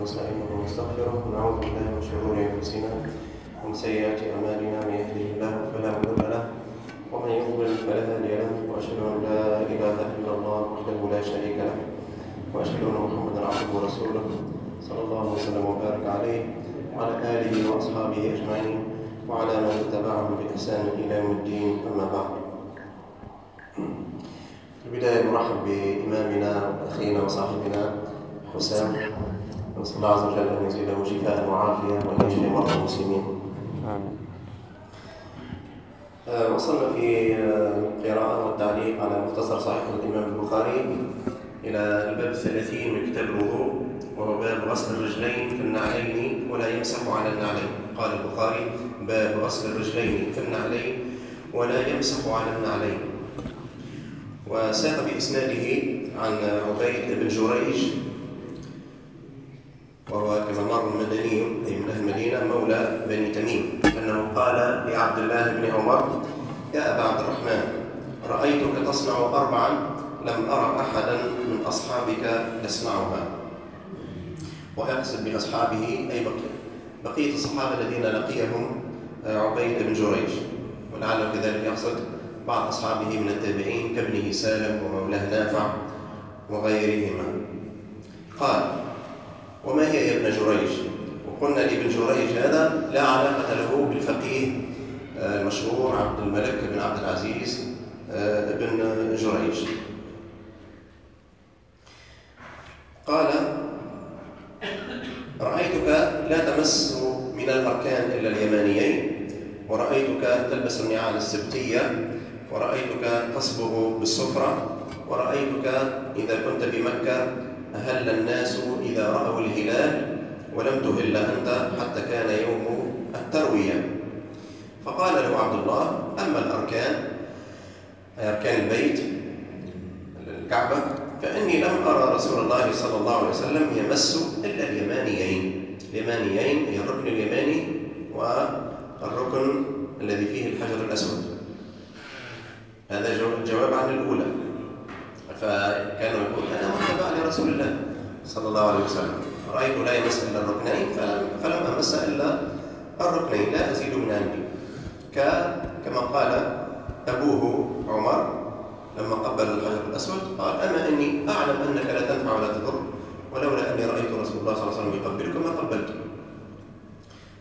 ونستعينه ونستغفره ونعوذ بالله من شرور أنفسنا ومن سيئات أعمالنا من يهده الله فلا مضل له ومن يضلل فلا هادي له وأشهد أن لا إله إلا الله وحده لا شريك له وأشهد أن محمدا عبده ورسوله صلى الله وسلم وبارك عليه وعلى آله وأصحابه أجمعين وعلى من اتبعهم بإحسان إلى يوم الدين أما بعد. في البداية نرحب بإمامنا واخينا وصاحبنا حسام. نسال الله عز وجل ان يزيده شفاء وعافية وان يشفي مرضى المسلمين. آمين آه، وصلنا في آه، القراءة والتعليق على مختصر صحيح الإمام البخاري إلى الباب الثلاثين من كتاب الوضوء وهو باب غسل الرجلين في النعلين ولا يمسح على النعلين. قال البخاري باب غسل الرجلين في النعلين ولا يمسح على النعلين. وساق بإسناده عن عبيد بن جريج وهو كما مر مدني أي من أهل المدينة مولى بني تميم. أنه قال لعبد الله بن عمر يا أبا عبد الرحمن رأيتك تصنع أربعا لم أرى أحدا من أصحابك يصنعها. ويقصد بأصحابه أي بقية بقية الصحابة الذين لقيهم عبيد بن جريج. ولعله كذلك يقصد بعض أصحابه من التابعين كابنه سالم ومولاه نافع وغيرهما. قال وما هي يا ابن جريج؟ وقلنا لابن جريج هذا لا علاقة له بالفقيه آه، المشهور عبد الملك بن عبد العزيز آه، بن جريج. قال رأيتك لا تمس من الأركان إلا اليمانيين ورأيتك تلبس النعال السبتية ورأيتك تصبغ بالسفرة ورأيتك إذا كنت بمكة أهل الناس إذا رأوا الهلال ولم تهل أنت حتى كان يوم التروية. فقال له عبد الله أما الأركان أي أركان البيت الكعبة فإني لم أرى رسول الله صلى الله عليه وسلم يمس إلا اليمانيين. اليمانيين هي الركن اليماني والركن الذي فيه الحجر الأسود. هذا جو- جواب عن الأولى. فكانوا يقول أنا متبع لرسول الله صلى الله عليه وسلم. رأيت لا يمس إلا الركنين فلم, أمس إلا الركنين لا أزيد من عندي. كما قال أبوه عمر لما قبل الحجر الأسود قال أما إني أعلم أنك لا تنفع ولا تضر ولولا أني رأيت رسول الله صلى الله عليه وسلم يقبلك ما قبلتك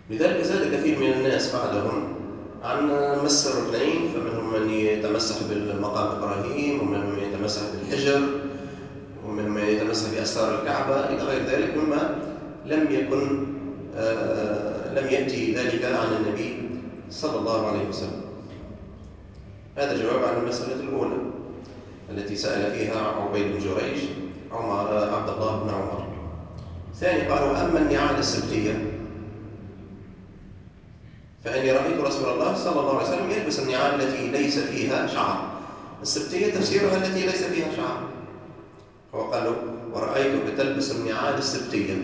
لذلك زاد كثير من الناس بعدهم عن مس الركنين فمنهم من يتمسح بالمقام إبراهيم ومنهم من يتمسح بالحجر من يتمسح بأسرار الكعبة إلى غير ذلك مما لم يكن آه، لم يأتي ذلك عن النبي صلى الله عليه وسلم. هذا جواب عن المسألة الأولى التي سأل فيها عبيد بن جريج عمر عبد الله بن عمر. ثاني قال وأما النعال السبتية فإني رأيت رسول الله صلى الله عليه وسلم يلبس النعال التي ليس فيها شعر. السبتية تفسيرها التي ليس فيها شعر. هو قال له ورأيتك تلبس النعال السبتية.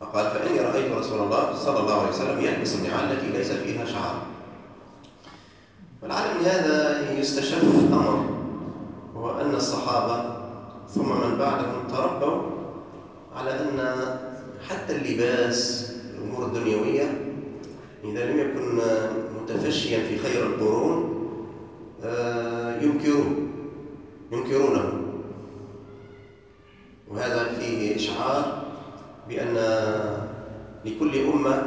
فقال فإني رأيت رسول الله صلى الله عليه وسلم يلبس النعال التي ليس فيها شعر. ولعل من هذا يستشف أمر هو أن الصحابة ثم من بعدهم تربوا على أن حتى اللباس الأمور الدنيوية إذا لم يكن متفشيا في خير القرون ينكرون. ينكرونه وهذا فيه إشعار بأن لكل أمة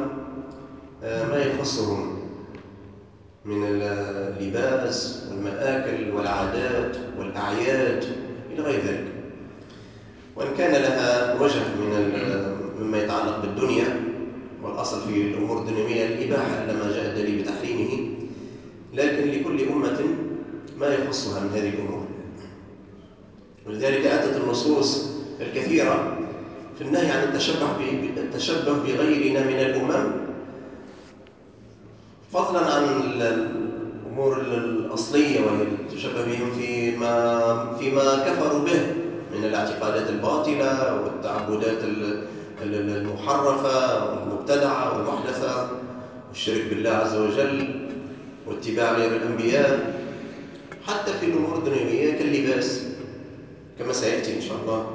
آه، ما يخصهم من اللباس والمآكل والعادات والأعياد إلى غير ذلك. وإن كان لها وجه من مما يتعلق بالدنيا والأصل في الأمور الدنيوية الإباحة لما جاء الدليل بتحريمه لكن لكل أمة ما يخصها من هذه الأمور. ولذلك أتت النصوص الكثيرة في النهي عن التشبه التشبه بغيرنا من الأمم. فضلا عن ال- الأمور الأصلية وهي التشبه بهم فيما فيما كفروا به من الاعتقادات الباطلة والتعبدات ال- ال- المحرفة والمبتدعة والمحدثة والشرك بالله عز وجل واتباع غير الأنبياء. حتى في الأمور الدنيوية كاللباس كما سيأتي إن شاء الله.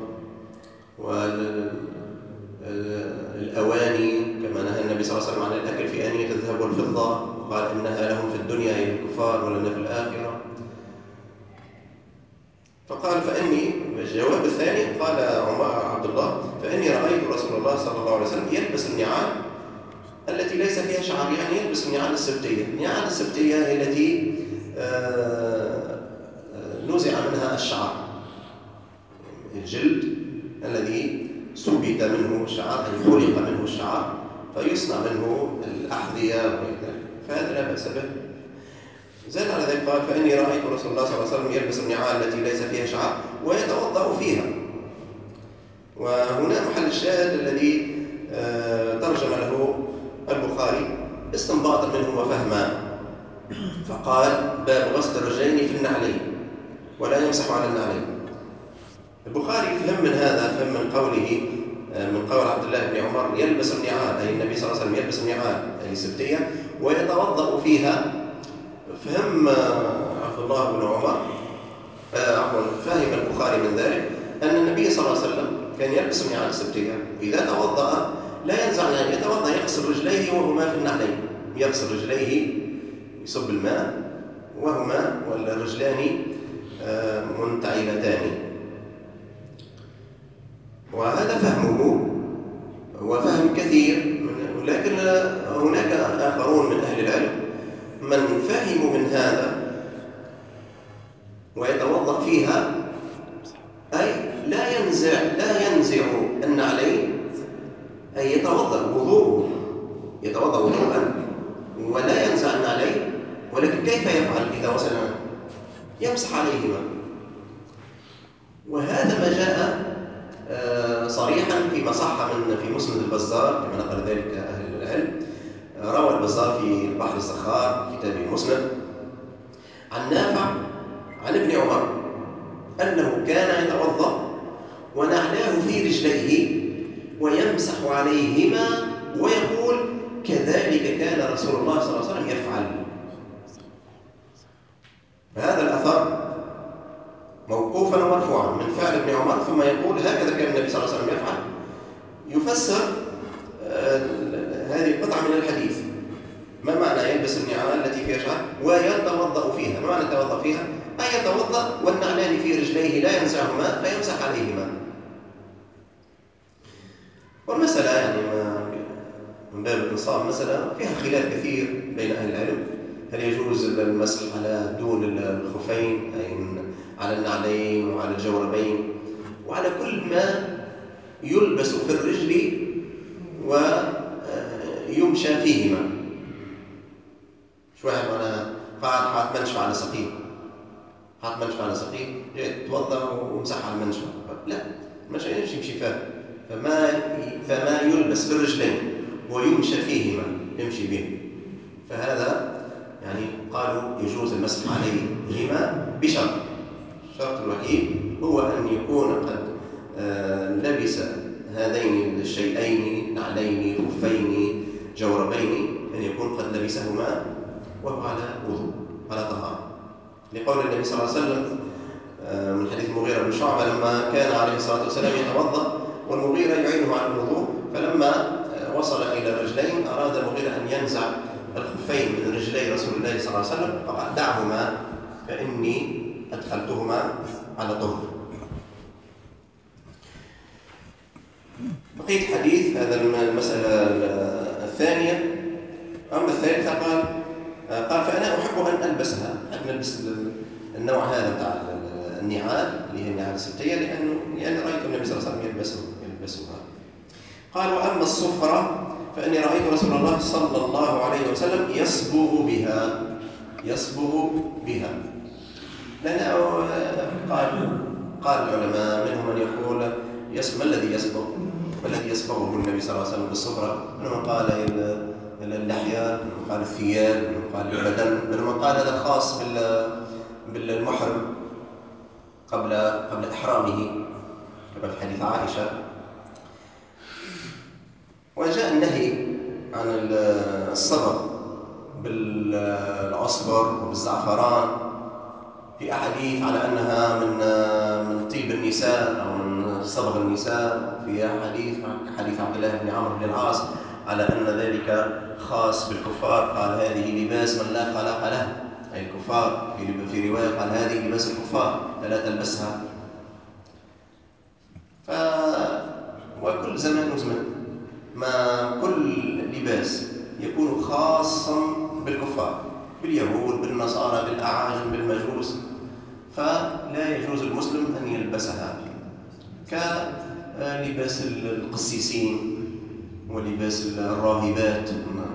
والأواني كما نهى النبي صلى الله عليه وسلم عن الأكل في آنية الذهب والفضة قال إنها لهم في الدنيا أي الكفار ولنا في الآخرة. فقال فإني الجواب الثاني قال عمر عبد الله فإني رأيت رسول الله صلى الله عليه وسلم يلبس النعال التي ليس فيها شعر يعني يلبس النعال السبتية. النعال السبتية هي التي آه، الشعر. الجلد الذي سبت منه الشعر أي خلق منه الشعر فيصنع منه الأحذية فهذا لا بأس به. زاد على ذلك قال فإني رأيت رسول الله صلى الله عليه وسلم يلبس النعال التي ليس فيها شعر ويتوضأ فيها. وهنا محل الشاهد الذي آه، ترجم له البخاري استنباطا منه وفهما. فقال باب غسل الرجلين في النعلين. ولا يمسح على النعلين البخاري فهم من هذا فهم من قوله آه، من قول عبد الله بن عمر يلبس النعال أي النبي صلى الله عليه وسلم يلبس النعال أي سبتية ويتوضأ فيها. فهم عبد الله بن عمر آه، عفوا فهم البخاري من ذلك أن النبي صلى الله عليه وسلم كان يلبس النعال السبتية إذا توضأ لا ينزع يعني يتوضأ يغسل رجليه وهما في النعلين. يغسل رجليه يصب الماء وهما والرجلان منتعلتان. وهذا فهمه. هو فهم كثير ولكن هناك آخرون من أهل العلم. من فهموا من هذا ويتوضأ فيها أي لا ينزع لا ينزع النعلين أي يتوضأ وضوء يتوضأ وضوءا ولا ينزع النعلين ولكن كيف يفعل إذا وصل يمسح عليهما. وهذا ما جاء آه، صريحا فيما صح من في مسند البزار كما نقل ذلك أهل العلم. روى البزار في البحر السخار كتابه المسند عن نافع عن ابن عمر أنه كان يتوضأ ونعلاه في رجليه ويمسح عليهما ويقول كذلك كان رسول الله صلى الله عليه وسلم يفعل فهذا الأثر موقوفا ومرفوعا من فعل ابن عمر ثم يقول هكذا كان النبي صلى الله عليه وسلم يفعل. يفسر آه، هذه القطعة من الحديث. ما معنى يلبس النعال التي فيها شعر؟ ويتوضأ فيها. ما معنى يتوضأ فيها؟ أي يتوضأ والنعلان في رجليه لا ينزعهما فيمسح عليهما. والمسألة يعني من باب الانصاف مسألة فيها خلاف كثير بين أهل العلم. هل يجوز المسح على دون الخفين؟ أي على النعلين وعلى الجوربين؟ وعلى كل ما يلبس في الرجل ويمشى فيهما. شو معناها؟ فعل حاط منشفة على سقيم. حاط منشفة على سقيم توضأ ومسح على المنشفة. لا المشي يمشي يمشي فيه فما فما يلبس في الرجلين ويمشى فيهما يمشي به فهذا يعني قالوا يجوز المسح عليهما بشرط. الشرط الوحيد هو أن يكون قد آه، لبس هذين الشيئين نعلين خفين جوربين أن يكون قد لبسهما وهو على وضوء على طهارة. لقول النبي صلى الله عليه وسلم آه، من حديث المغيرة بن شعبة لما كان عليه الصلاة والسلام يتوضأ والمغيرة يعينه على الوضوء فلما آه، وصل إلى الرجلين أراد المغيرة أن ينزع الخفين من رجلي رسول الله صلى الله عليه وسلم فقال دعهما فإني أدخلتهما على طهر. بقية حديث هذا المسألة الثانية. أما الثالثة قال قال فأنا أحب أن ألبسها أن ألبس النوع هذا بتاع النعال اللي هي النعال السبتية لأنه لأن رأيت النبي صلى الله عليه وسلم يلبسه يلبسها. قال وأما الصفرة فإني رأيت رسول الله صلى الله عليه وسلم يصبغ بها يصبغ بها. لأن قال قال العلماء منهم من يقول ما الذي يصبغ؟ ما الذي يصبغه النبي صلى الله عليه وسلم بالصفرة؟ منهم قال اللحية منهم قال الثياب منهم قال البدن منهم قال هذا خاص بالمحرم قبل قبل إحرامه كما في حديث عائشة وجاء النهي عن الصبغ بالعصبر وبالزعفران في أحاديث على أنها من من طيب النساء أو من صبغ النساء في حديث حديث عبد الله بن عمرو بن العاص على أن ذلك خاص بالكفار قال هذه لباس من لا خلاق له. أي الكفار في رواية قال هذه لباس الكفار فلا تلبسها. ف وكل زمان وزمان ما كل لباس يكون خاصا بالكفار باليهود بالنصارى بالأعاجم بالمجوس. فلا يجوز المسلم أن يلبسها. كلباس القسيسين ولباس الراهبات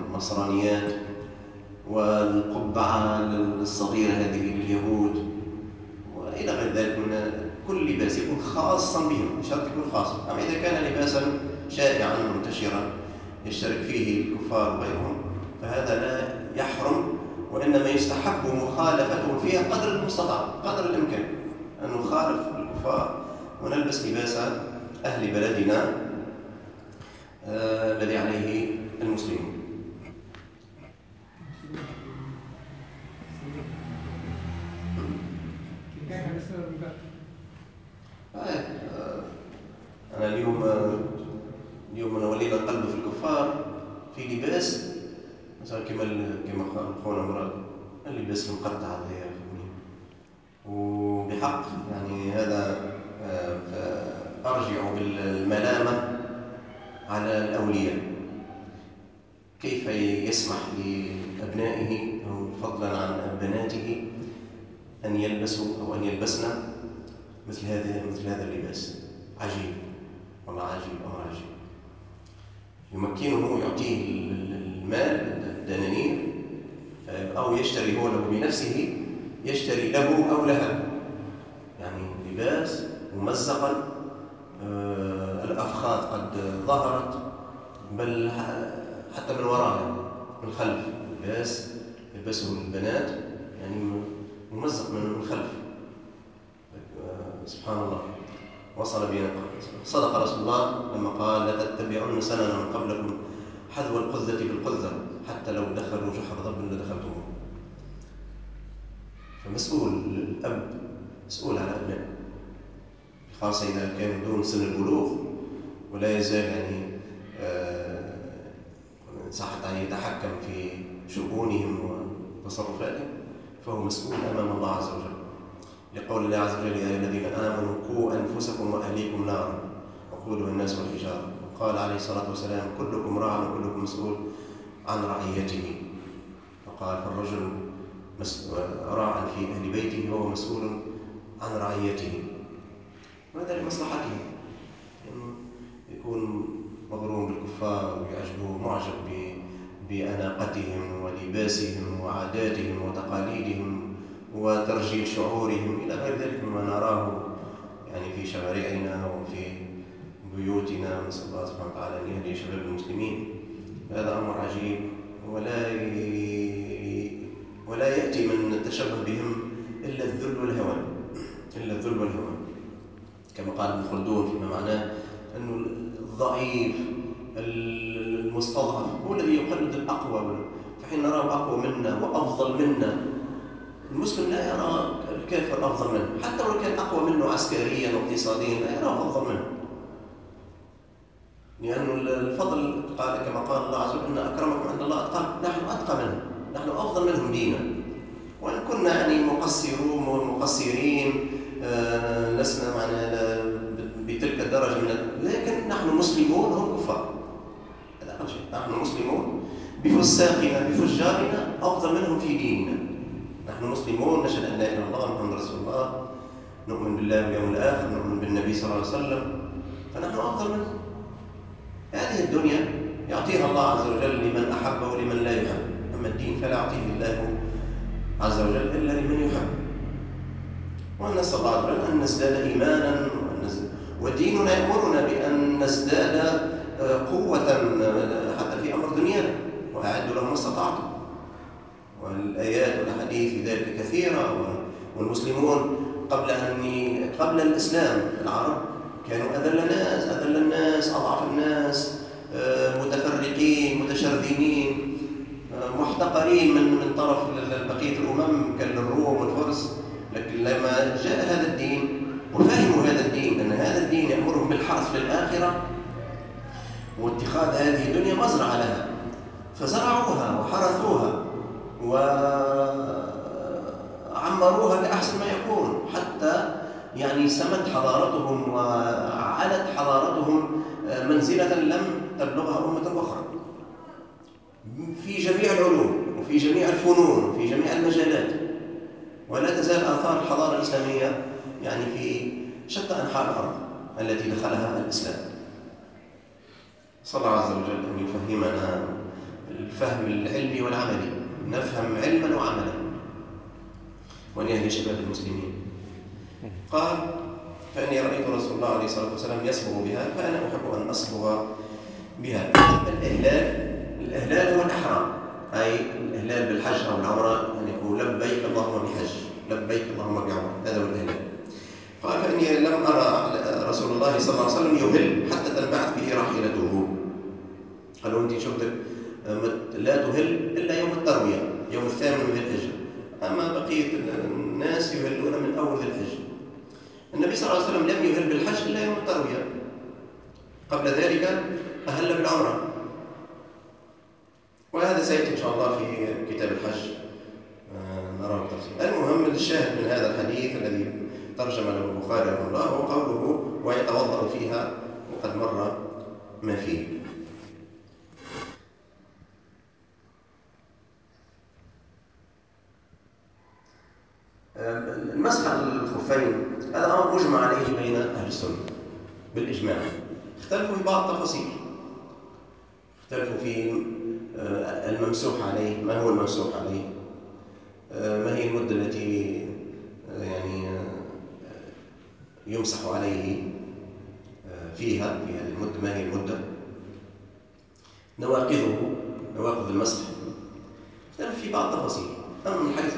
النصرانيات والقبعة الصغيرة هذه لليهود وإلى غير ذلك من كل لباس يكون خاصا بهم شرط يكون خاص. أما إذا كان لباسا شائعا منتشرا يشترك فيه الكفار وغيرهم فهذا لا يحرم وإنما يستحب مخالفتهم فيها قدر المستطاع قدر الإمكان أن نخالف الكفار ونلبس لباس أهل بلدنا آه الذي عليه المسلمون آه، أنا اليوم اليوم أنا ولينا القلب في الكفار في لباس مثلا كما كما قال خونا مراد اللباس المقطع هذا وبحق يعني هذا آه، أرجع بالملامة على الأولياء كيف يسمح لأبنائه أو فضلا عن بناته أن يلبسوا أو أن يلبسن مثل هذا مثل هذا اللباس عجيب والله عجيب أمر عجيب يمكنه يعطيه المال الدنانير أو يشتري هو له بنفسه يشتري له أو لها يعني لباس ممزقا آه، الأفخاذ قد ظهرت بل حتى من وراء يعني من خلف لباس يلبسه البنات يعني ممزق من الخلف آه، سبحان الله وصل بنا صدق رسول الله لما قال لا تتبعن سنن من قبلكم حذو القذة بالقذة حتى لو دخلوا جحر ضب لدخلتموه فمسؤول الأب مسؤول على أبنائه خاصة إذا كانوا دون سن البلوغ ولا يزال يعني آه، صح أن يتحكم في شؤونهم وتصرفاتهم فهو مسؤول أمام الله عز وجل. لقول الله عز وجل يا الذين آمنوا قوا أنفسكم وأهليكم نارا. وقودها الناس والحجارة. وقال عليه الصلاة والسلام كلكم راع وكلكم مسؤول عن رعيته. وقال فالرجل راع في أهل بيته وهو مسؤول عن رعيته. وهذا لمصلحته يكون مغروم بالكفار ويعجبه معجب بأناقتهم ولباسهم وعاداتهم وتقاليدهم. وترجيل شعورهم إلى غير ذلك مما نراه يعني في شوارعنا وفي بيوتنا. نسأل الله سبحانه وتعالى أن يهدي شباب المسلمين. هذا أمر عجيب. ولا ولا يأتي من التشبه بهم إلا الذل والهوان إلا الذل والهوان. كما قال ابن خلدون فيما معناه أنه الضعيف المستضعف هو الذي يقلد الأقوى. فحين نراه أقوى منا وأفضل منا المسلم لا يرى الكافر أفضل منه. حتى لو كان أقوى منه عسكريا واقتصاديا لا يراه أفضل منه. لأن الفضل قال كما قال الله عز وجل إن أكرمكم عند الله أتقاكم نحن أتقى منهم نحن أفضل منهم دينا. وإن كنا يعني مقصرون ومقصرين آه لسنا معنا بتلك الدرجة من لكن نحن مسلمون هم كفار. هذا أقل شيء. نحن مسلمون بفساقنا بفجارنا أفضل منهم في ديننا. نحن مسلمون نشهد أن لا إله إلا الله محمد رسول الله نؤمن بالله واليوم الآخر نؤمن بالنبي صلى الله عليه وسلم. فنحن أفضل منهم هذه الدنيا يعطيها الله عز وجل لمن أحب ولمن لا يحب. أما الدين فلا يعطيه الله عز وجل إلا لمن يحب. ونسأل الله عز وجل أن نزداد إيمانا وديننا يأمرنا بأن نزداد آه، قوة آه، حتى في أمر دنيانا. وأعدوا لهم ما استطعتم. والآيات والأحاديث في ذلك كثيرة والمسلمون قبل أن قبل الإسلام العرب كانوا أذل الناس أذل الناس أضعف الناس آه، متفرقين متشرذمين آه، محتقرين من من طرف بقية الأمم كالروم والفرس. لكن لما جاء هذا الدين وفهموا هذا الدين أن هذا الدين يأمرهم بالحرث في الآخرة واتخاذ هذه الدنيا مزرعة لها فزرعوها وحرثوها. وعمروها بأحسن ما يكون حتى يعني سمت حضارتهم وعلت حضارتهم منزلة لم تبلغها أمة أخرى. في جميع العلوم وفي جميع الفنون وفي جميع المجالات. ولا تزال آثار الحضارة الإسلامية يعني في شتى أنحاء الأرض التي دخلها الإسلام. صلى الله عز وجل أن يفهمنا الفهم العلمي والعملي. نفهم علما وعملا. وأن يهدي شباب المسلمين. قال فإني رأيت رسول الله عليه الصلاة والسلام يصبغ بها فأنا أحب أن أصبغ بها. الإهلال الإهلال هو الإحرام. أي الإهلال بالحج أو العمرة يعني يقول لبيك اللهم بحج لبيك اللهم بعمرة. هذا هو الإهلال. قال فإني لم أرى رسول الله صلى الله عليه وسلم يهل حتى تنبعث به راحلته. قالوا أنت شفتك لا تهل إلا يوم التروية يوم الثامن من ذي الحجة. أما بقية الناس يهلون من أول ذي الحجة. النبي صلى الله عليه وسلم لم يهل بالحج إلا يوم التروية. قبل ذلك أهل بالعمرة. وهذا سيأتي إن شاء الله في كتاب الحج. نراه بالتفصيل المهم الشاهد من هذا الحديث الذي ترجم له البخاري رحمه الله هو قوله ويتوضأ فيها وقد مر ما فيه المسح على الخفين هذا أمر مجمع عليه بين أهل السنة بالاجماع اختلفوا في بعض التفاصيل. اختلفوا في آه، الممسوح عليه ما هو الممسوح عليه؟ آه، ما هي المدة التي آه، يعني يمسح عليه فيها في هذه المدة؟ ما هي المدة؟ نواقضه نواقض المسح. اختلف في بعض التفاصيل. أما من حيث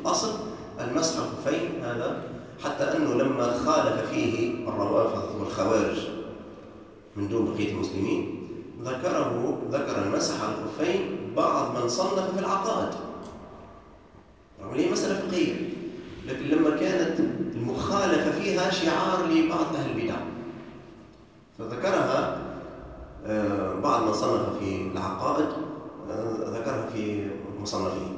الأصل المسح الخفين هذا حتى أنه لما خالف فيه الروافض والخوارج من دون بقية المسلمين. ذكره ذكر المسح على الخفين بعض من صنف في العقائد. رغم هي مسألة فقهية؟ لكن لما كانت المخالفة فيها شعار لبعض أهل البدع. فذكرها آه، بعض من صنف في العقائد آه، ذكرها في مصنفين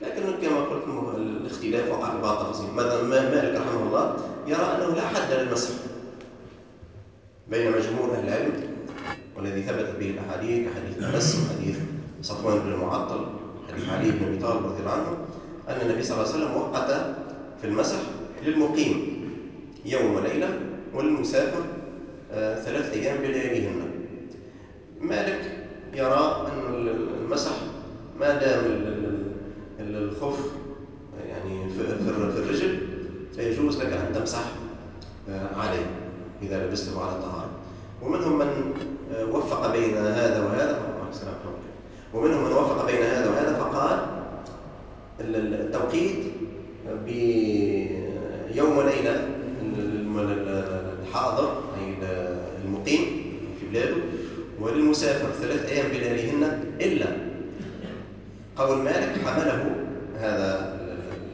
لكن كما قلت الاختلاف وقع في بعض التفاصيل مثلا مالك رحمه الله يرى أنه لا حد للمسح. بينما جمهور أهل العلم والذي ثبتت به الأحاديث كحديث انس وحديث صفوان بن المعطل حديث علي بن أبي طالب رضي الله عنه أن النبي صلى الله عليه وسلم وقت في المسح للمقيم يوم وليلة وللمسافر آه ثلاث أيام بلياليهن. مالك يرى أن المسح ما دام الخف يعني في الرجل فيجوز لك أن تمسح آه، عليه. إذا لبسته على الطهارة ومنهم من آه، وفق بين هذا وهذا ومنهم من وفق بين هذا وهذا فقال التوقيت بيوم وليلة الحاضر أي المقيم في بلاده وللمسافر ثلاث أيام بلياليهن إلا. قول مالك حمله هذا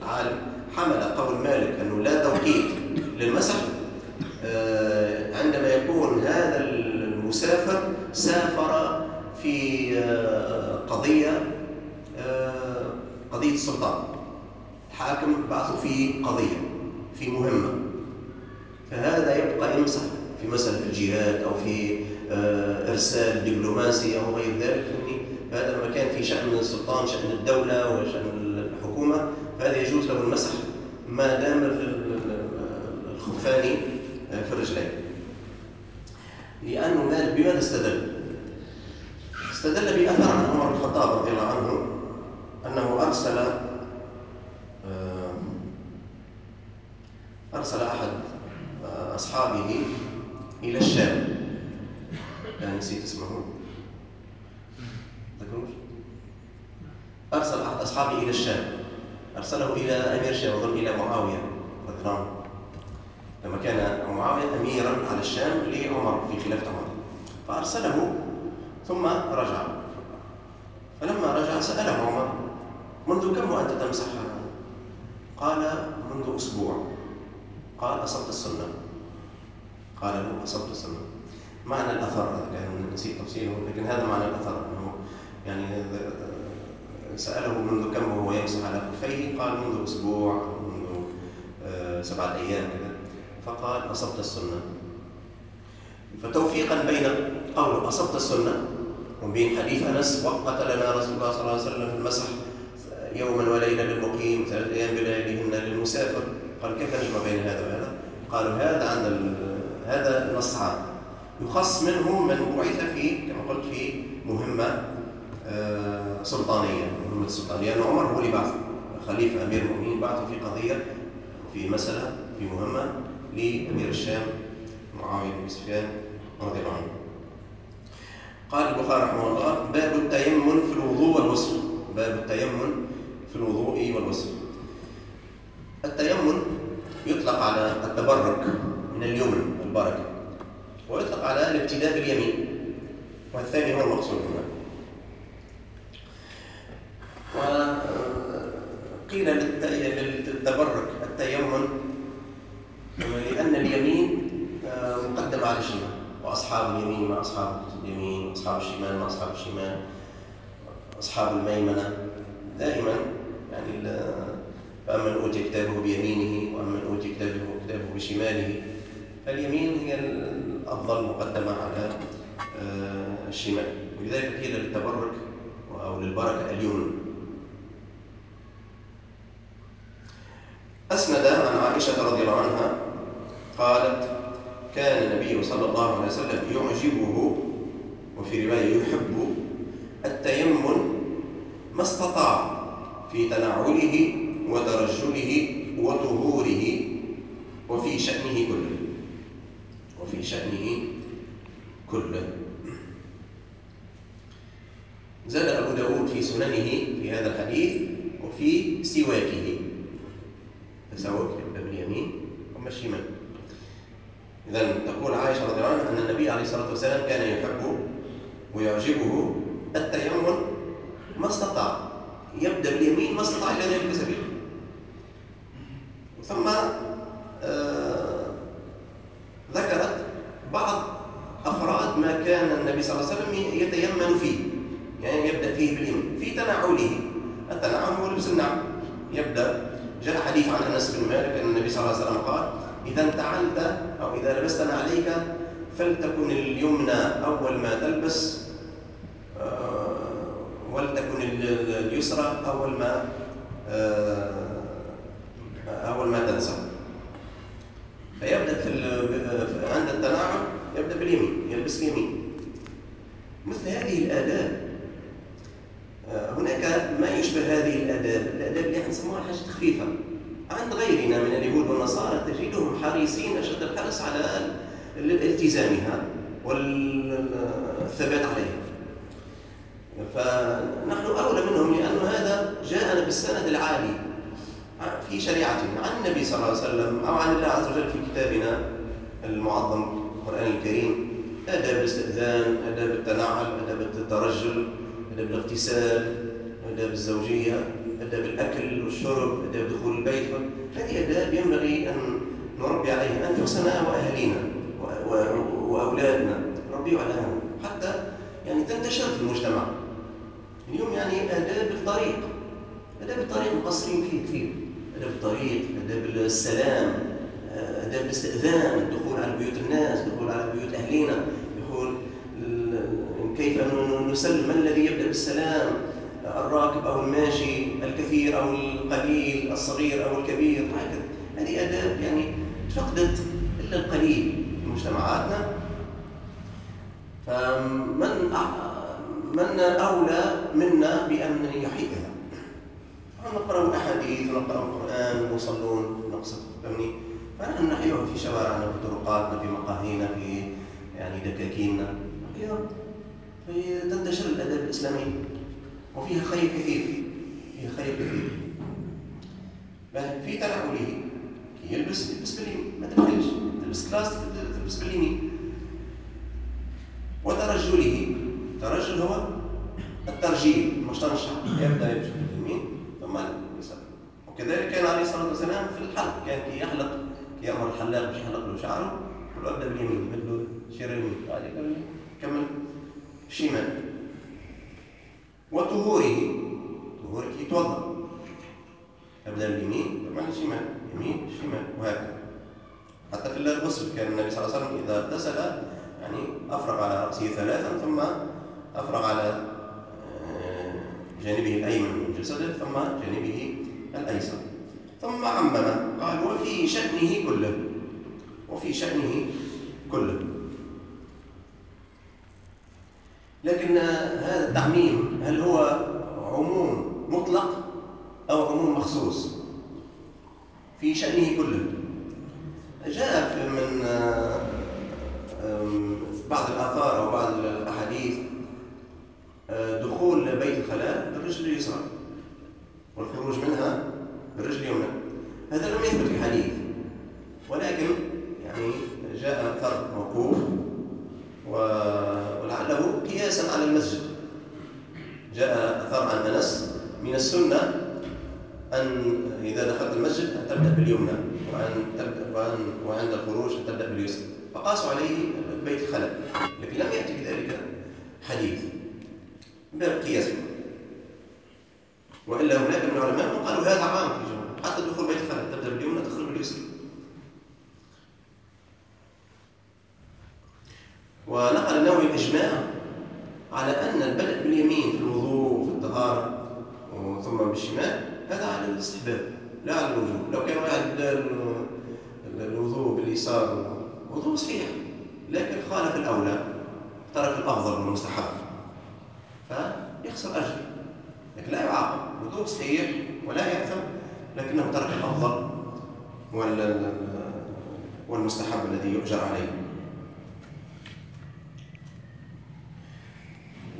العالم حمل قول مالك أنه لا توقيت للمسح سافر في آه، قضية آه، قضية السلطان. الحاكم بعثه في قضية في مهمة. فهذا يبقى يمسح في مسألة الجهاد أو في إرسال دبلوماسي أو غير ذلك. فهذا لما كان في شأن السلطان شأن الدولة وشأن الحكومة. فهذا يجوز له المسح ما دام الخفان في الرجلين لأنه بماذا استدل؟ استدل بأثر عن عمر بن الخطاب رضي الله عنه أنه أرسل آه، أرسل أحد آه، أصحابه إلى الشام. يعني نسيت اسمه. أرسل أحد أصحابه إلى الشام. أرسله إلى أمير الشام أظن إلى معاوية رضي الله عنه. لما كان معاوية أميرا على الشام لعمر في خلافة عمر. فأرسله ثم رجع. فلما رجع سأله عمر منذ كم وأنت تمسح؟ قال منذ أسبوع. قال أصبت السنة. قال له أصبت السنة. معنى الأثر هذا كان نسيت تفصيله لكن هذا معنى الأثر أنه يعني سأله منذ كم وهو يمسح على كفيه قال منذ أسبوع منذ آه، سبعة أيام كذا. فقال أصبت السنة. فتوفيقا بين قول أصبت السنة وبين حديث أنس وقت لنا رسول الله صلى الله عليه وسلم في المسح يوما وليلة للمقيم ثلاث أيام بلياليهن للمسافر. قال كيف نجمع بين هذا وهذا؟ قالوا هذا عند هذا نص عام. يخص منه من بعث في كما قلت في مهمة آه، سلطانية مهمة سلطانية. لأن عمر هو اللي بعث خليفة أمير المؤمنين بعثه في قضية في مسألة في مهمة. لأمير الشام معاوية بن سفيان رضي الله عنه. قال البخاري رحمه الله باب التيمم في الوضوء والغسل. باب التيمم في الوضوء والغسل. التيمم يطلق على التبرك من اليمن البركة ويطلق على الابتداء باليمين والثاني هو المقصود هنا. وقيل للتبرك التيمم لأن اليمين مقدم على الشمال. وأصحاب اليمين مع أصحاب اليمين وأصحاب الشمال مع أصحاب الشمال أصحاب الميمنة. دائما يعني فأما من أوتي كتابه بيمينه وأما من أوتي كتابه كتابه بشماله. فاليمين هي الأفضل مقدمة على آه، الشمال. ولذلك قيل للتبرك أو للبركة اليمن. أسند عن عائشة رضي الله عنها قالت كان النبي صلى الله عليه وسلم يعجبه وفي رواية يحب التيمم ما استطاع في تنعله وترجله وطهوره وفي شأنه كله. وفي شأنه كله. زاد أبو داود في سننه في هذا الحديث وفي سواكه تسوك يبدأ باليمين ثم الشمال إذا تقول عائشة رضي الله عنها أن النبي عليه الصلاة والسلام كان يحب ويعجبه التيمم ما استطاع يبدأ باليمين ما استطاع إلا ذلك سبيل ثم آه ذكرت بعض أفراد ما كان النبي صلى الله عليه وسلم يتيمن فيه يعني يبدأ فيه باليمين في تنعله التنعل هو لبس النعم يبدأ جاء حديث عن أنس بن مالك أن النبي صلى الله عليه وسلم قال إذا انتعلت أو إذا لبست عليك فلتكن اليمنى أول ما تلبس آه، ولتكن اليسرى أول ما آه، أول ما تنسى فيبدأ في عند التناعم يبدأ باليمين يلبس اليمين مثل هذه الآداب آه، هناك ما يشبه هذه الآداب الآداب اللي نسموها حاجة خفيفة عند غيرنا من اليهود والنصارى تجدهم حريصين أشد الحرص على التزامها والثبات عليها فنحن أولى منهم لأن هذا جاءنا بالسند العالي في شريعتنا عن النبي صلى الله عليه وسلم أو عن الله عز وجل في كتابنا المعظم القرآن الكريم. آداب الاستئذان آداب التنعل آداب الترجل آداب الاغتسال آداب الزوجية آداب الأكل والشرب آداب دخول البيت. هذه آداب ينبغي أن نربي عليها أنفسنا وأهالينا وأولادنا. نربي عليها. حتى يعني تنتشر في المجتمع. اليوم يعني آداب الطريق. آداب الطريق مقصرين فيه كثير. آداب الطريق آداب السلام. آداب الاستئذان الدخول على بيوت الناس الدخول على بيوت أهلينا دخول كيف نسلم؟ الذي يبدأ بالسلام؟ الراكب أو الماشي الكثير أو القليل الصغير أو الكبير هذه آداب يعني فقدت إلا القليل في مجتمعاتنا. فمن من أولى منا بأن يحييها. نقرأ الأحاديث ونقرأ القرآن ونصلون نقصد فهمني؟ فنحن نحيوها في شوارعنا في طرقاتنا في مقاهينا في يعني دكاكيننا تنتشر الأدب الإسلامي. وفيها خير كثير فيها خير كثير. في تنعله يلبس يلبس باليمين. ما تبخلش تلبس كلاس تلبس باليمين. وترجله ترجل هو الترجيل. مش تنشع يبدأ يمشي باليمين ثم اليسار وكذلك كان عليه الصلاة والسلام في الحلق. كان يحلق يأمر الحلاق باش يحلق له شعره يقول ابدا باليمين يمد له شير اليمين. بعد كمل. الشمال وطهوره. طهورك يتوضأ. ابدا باليمين ثم الشمال يمين شمال وهكذا. حتى في الغسل كان النبي صلى الله عليه وسلم إذا اغتسل يعني أفرغ على رأسه ثلاثا ثم أفرغ على آه، جانبه الأيمن من جسده ثم جانبه الأيسر. ثم عمم قال وفي شأنه كله. وفي شأنه كله. لكن هذا التعميم هل هو عموم مطلق أو عموم مخصوص؟ في شأنه كله. جاء من بعض الآثار أو بعض الأحاديث دخول بيت الخلاء بالرجل اليسرى. والخروج منها بالرجل اليمنى هذا لم يثبت في حديث. ولكن يعني جاء فرق موقوف ولعله قياسا على المسجد. جاء أثر عن أنس من السنة أن إذا دخلت المسجد أن تبدأ باليمنى وأن تبدا وان وعند الخروج أن تبدأ باليسرى. فقاسوا عليه بيت الخلاء لكن لم يأتي بذلك حديث. باب قياس وإلا هناك من العلماء قالوا هذا عام في جمله حتى دخول بيت الخلاء تبدا باليمنى تدخل باليسرى ونقل النووي الإجماع على أن البدء باليمين في الوضوء وفي الطهارة ثم بالشمال هذا على الاستحباب لا على الوجوب لو كان واحد الوضوء باليسار وضوء صحيح لكن خالف الأولى ترك الأفضل من المستحب فيخسر أجر. لكن لا يعاقب. وضوء صحيح ولا يأثم لكنه ترك الأفضل والمستحب الذي يؤجر عليه.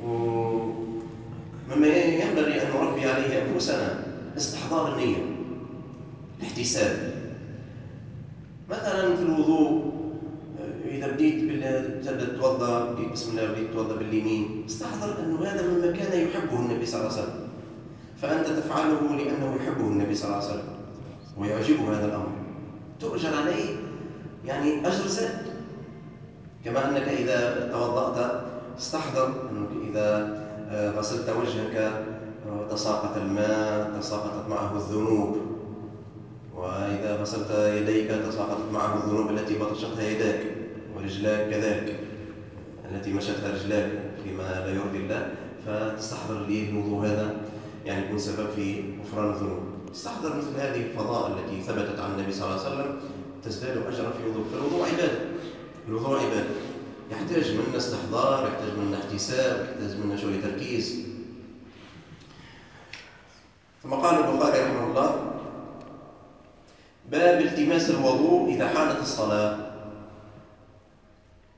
ومما ينبغي أن نربي عليه أنفسنا استحضار النية الاحتساب. مثلا في الوضوء إذا بديت تبدأ تتوضأ بسم الله بديت تتوضأ باليمين استحضر أنه هذا مما كان يحبه النبي صلى الله عليه وسلم. فأنت تفعله لأنه يحبه النبي صلى الله عليه وسلم ويعجبه هذا الأمر. تؤجر عليه يعني أجر زاد. كما أنك إذا توضأت استحضر أنك إذا آه، غسلت وجهك آه، تساقط الماء تساقطت معه الذنوب. وإذا غسلت يديك تساقطت معه الذنوب التي بطشتها يداك ورجلاك كذلك التي مشتها رجلاك فيما لا يرضي الله. فتستحضر لي الوضوء هذا يعني يكون سبب في غفران الذنوب. استحضر مثل هذه الفضاء التي ثبتت عن النبي صلى الله عليه وسلم تزداد أجرا في الوضوء فالوضوء عبادة. الوضوء عبادة. يحتاج منا استحضار يحتاج منا احتساب يحتاج منا شوية تركيز. ثم قال البخاري رحمه الله باب التماس الوضوء إذا حانت الصلاة.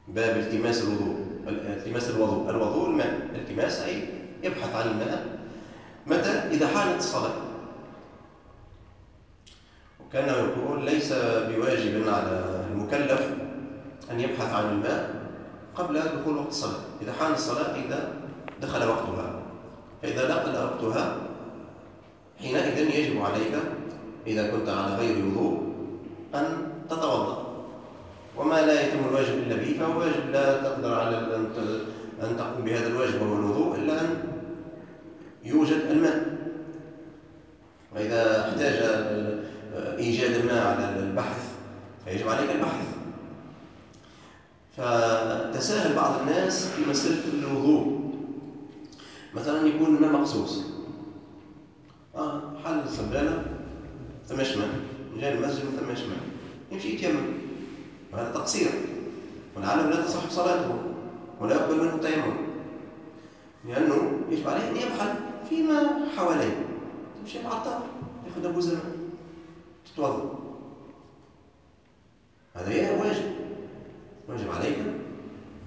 باب التماس الوضوء التماس الوضوء. الوضوء الماء التماس أي يبحث عن الماء. متى؟ إذا حانت الصلاة. وكان يقول ليس بواجب على المكلف أن يبحث عن الماء قبل دخول وقت الصلاة. إذا حان الصلاة إذا دخل وقتها. فإذا دخل وقتها حينئذ يجب عليك إذا كنت على غير وضوء أن تتوضأ. وما لا يتم الواجب إلا به فهو واجب لا تقدر على أن تقوم بهذا الواجب وهو الوضوء إلا أن يوجد الماء. وإذا احتاج إيجاد الماء على البحث فيجب عليك البحث. فتساهل بعض الناس في مسألة الوضوء. مثلا يكون الماء مقصوص. آه حل السبالة ثم ماء جاء المسجد ثم ماء يمشي يتيمم. وهذا تقصير. والعالم لا تصح صلاته ولا يقبل منه التيمم. لأنه يجب عليه أن يبحث فيما حواليه. تمشي مع الطاقة ياخذ أبو زمان تتوضأ. هذا هي واجب. واجب عليك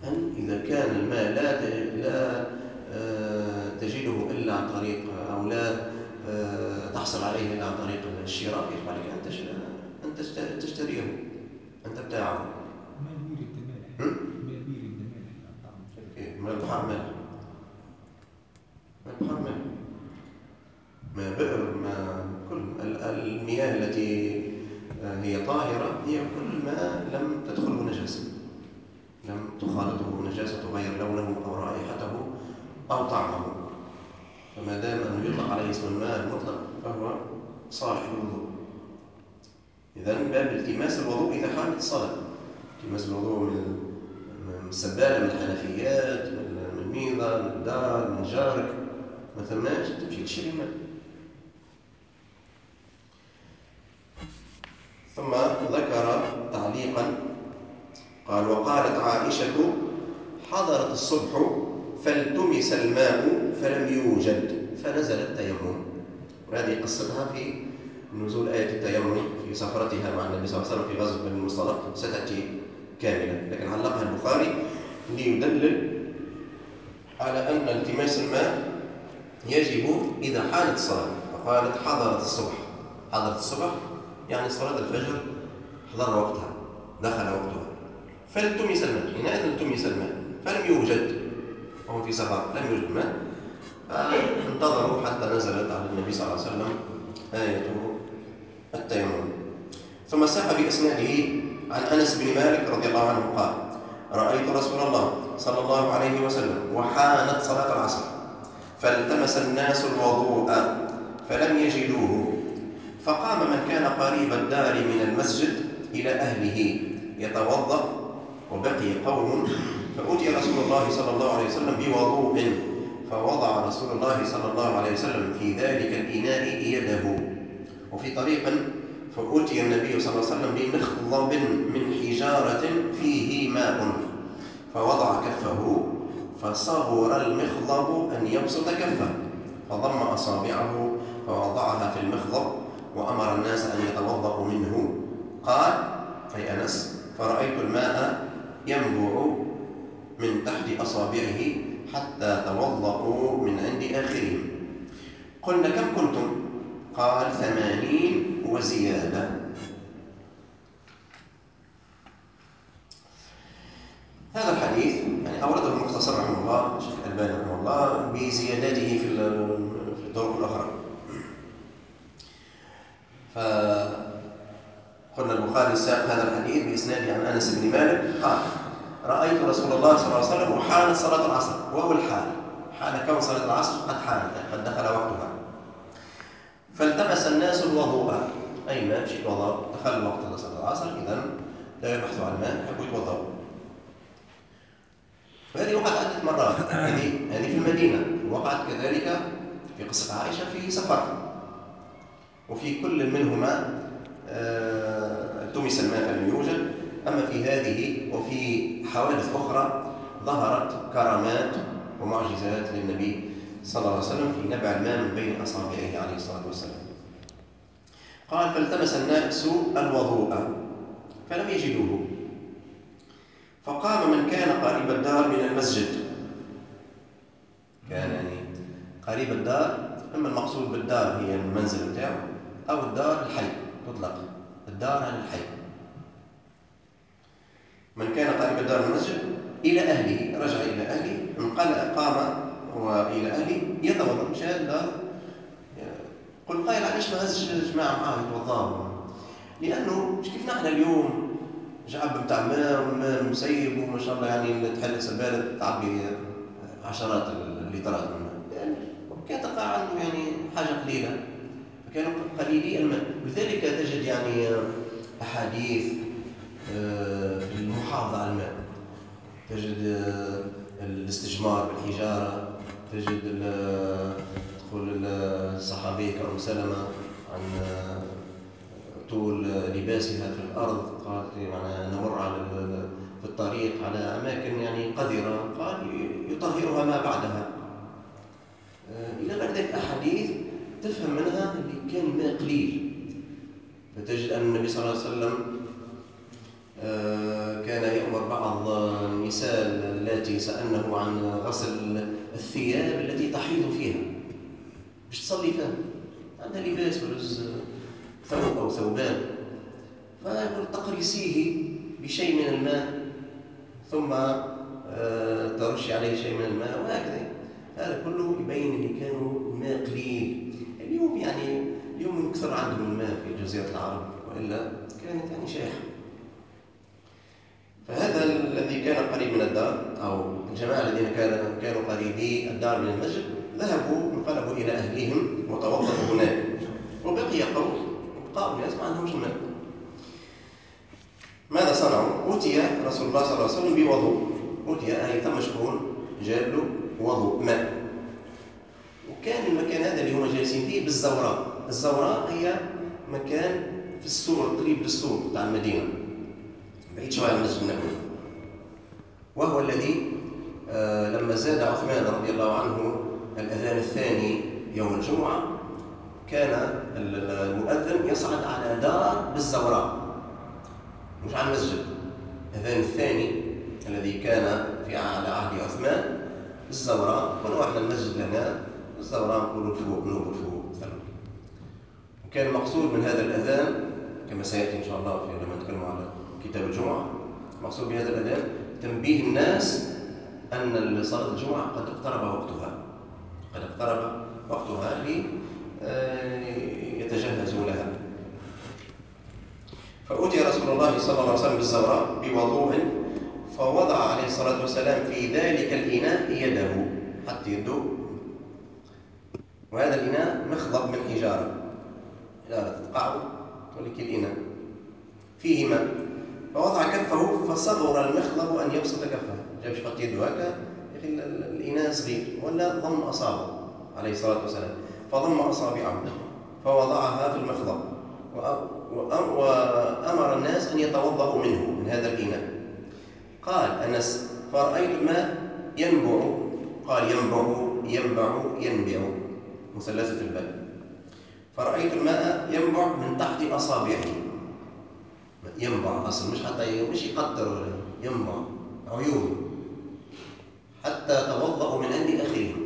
أن إذا كان الماء لا لا آه، تجده إلا عن طريق أو لا آه، تحصل عليه إلا عن طريق الشراء يجب عليك أن تشتريه. أنت بتاعه. ما يريد الدمالح ما يريد الدمالح ما البحر مالح القمع ما بئر ما كل المياه التي آه، هي طاهرة هي كل ما لم تدخله نجاسة. لم تخالطه نجاسة تغير لونه أو رائحته أو طعمه. فما دام أنه يطلق عليه اسم الماء المطلق فهو صالح الوضوء. إذا باب التماس الوضوء إذا حالت الصلاة. التماس الوضوء من السبالة من الحنفيات من الميضة من الدار من جارك ما ثماش تمشي تشري ماء ثم ذكر تعليقا قال وقالت عائشة حضرت الصبح فالتمس الماء فلم يوجد فنزل التيمم وهذه قصتها في نزول آية التيمم في سفرتها مع النبي صلى الله عليه وسلم في غزوة بني المصطلق ستأتي كاملة لكن علقها البخاري ليدلل على أن التماس الماء يجب إذا حانت الصلاة فقالت حضرت الصبح. حضرت الصبح يعني صلاة الفجر حضر وقتها دخل وقتها. فالتمس الماء حينئذ التمس الماء فلم يوجد. وهم في سفر لم يوجد ماء فانتظروا حتى نزلت على النبي صلى الله عليه وسلم آية التيمم. ثم ساق بإسناده عن أنس بن مالك رضي الله عنه قال رأيت رسول الله صلى الله عليه وسلم وحانت صلاة العصر. فالتمس الناس الوضوء فلم يجدوه. فقام من كان قريب الدار من المسجد إلى أهله يتوضأ وبقي قوم. فأتي رسول الله صلى الله عليه وسلم بوضوء فوضع رسول الله صلى الله عليه وسلم في ذلك الإناء يده. وفي طريق فأتي النبي صلى الله عليه وسلم بمخضب من حجارة فيه ماء فوضع كفه. فصغر المخضب أن يبسط كفه. فضم أصابعه فوضعها في المخضب وأمر الناس أن يتوضأوا منه. قال أي أنس فرأيت الماء ينبع من تحت أصابعه حتى توضأوا من عند آخرهم. قلنا كم كنتم؟ قال ثمانين وزيادة. هذا الحديث يعني أورده المختصر رحمه الله شيخ الألباني رحمه الله بزياداته في الطرق الأخرى. فقلنا البخاري ساق هذا الحديث بإسناده عن أنس بن مالك قال رأيت رسول الله صلى الله عليه وسلم وحانت صلاة العصر وهو الحال. حان كون صلاة العصر قد حانت قد دخل وقتها. فالتمس الناس الوضوء. أي ماء شيء وضوء. دخل وقت صلاة العصر إذا لا يبحث عن ماء يحبوا يتوضأوا وهذه وقعت عدة مرات. هذه هذه في المدينة. وقعت كذلك في قصة عائشة في سفر. وفي كل منهما التمس الماء فلم يوجد. أما في هذه وفي حوادث أخرى ظهرت كرامات ومعجزات للنبي صلى الله عليه وسلم في نبع الماء من بين أصابعه عليه الصلاة والسلام. قال فالتمس الناس الوضوء فلم يجدوه. فقام من كان قريب الدار من المسجد. كان يعني قريب الدار أما المقصود بالدار هي المنزل بتاعه أو الدار الحي تطلق الدار عن الحي. من كان قريب الدار من المسجد إلى أهله رجع إلى أهله انقلع قام والى أهله يتوضأ. مشى الدار؟ قل قائل علاش ما هزش جماعة معاه يتوضاوا لأنه مش كيف نحن اليوم جعب بتاع ماء وماء مسيب وما شاء الله يعني تحل سبالة تعبي عشرات الليترات من الماء يعني كان تقع عنده يعني حاجة قليلة. فكانوا قليلي الماء ولذلك تجد يعني أحاديث في المحافظة على الماء. تجد الاستجمار بالحجارة. تجد تقول الصحابي كأم سلمة عن طول لباسها في الأرض قالت يعني نمر على في الطريق على أماكن يعني قذرة قال يطهرها ما بعدها. إلى غير ذلك أحاديث تفهم منها اللي كان ماء قليل. فتجد أن النبي صلى الله عليه وسلم كان يأمر بعض النساء التي سألنه عن غسل الثياب التي تحيض فيها. مش تصلي فيها. عندها لباس ولز ثوب أو ثوبان. فيقول تقرسيه بشيء من الماء ثم ترش عليه شيء من الماء وهكذا. هذا كله يبين إن كانوا ماء قليل. اليوم يعني اليوم يكثر عندهم الماء في جزيرة العرب وإلا كانت يعني شاحه فهذا الذي كان قريب من الدار هذا أو الجماعة الذين كانوا كانوا قريبي الدار من المسجد ذهبوا انقلبوا إلى أهليهم وتوظفوا هناك. وبقي قوم الناس ما عندهمش الماء ماذا صنعوا؟ أوتي رسول الله صلى الله عليه وسلم بوضوء. أوتي أي ثم شكون جاب له وضوء ماء. وكان المكان هذا اللي هم جالسين فيه بالزوراء. الزوراء هي مكان في السور قريب للسور بتاع المدينة. بعيد شوية عن المسجد النبوي. وهو الذي آه، لما زاد عثمان رضي الله عنه الأذان الثاني يوم الجمعة كان المؤذن يصعد على دار بالزوراء. مش على المسجد. الأذان الثاني الذي كان في على عهد عثمان بالزوراء. ولو إحنا المسجد هنا بالزوراء نقولوا فوق نقول فوق وكان المقصود من هذا الأذان كما سيأتي إن شاء الله في لما نتكلم على كتاب الجمعة المقصود بهذا الأذان تنبيه الناس أن صلاة الجمعة قد اقترب وقتها. قد اقترب وقتها ليتجهزوا لها فأتي رسول الله صلى الله عليه وسلم بالزوراء بوضوء فوضع عليه الصلاة والسلام في ذلك الإناء يده حتى يده. وهذا الإناء مخضب من حجارة. حجارة تقع ولك الإناء. فيه ماء. فوضع كفه فصغر المخضب أن يبسط كفه. جاب شقط يده هكا الإناء صغير ولا ضم أصابعه عليه الصلاة والسلام. فضم أصابعه فوضعها في المخضب وأمر الناس أن يتوضأوا منه من هذا الإناء قال أنس فرأيت الماء ينبع قال ينبع ينبع ينبع. مثلثة الباء فرأيت الماء ينبع من تحت أصابعه ينبع أصل مش حتى مش ولا ينبع عيون. حتى توضأوا من عند أخيهم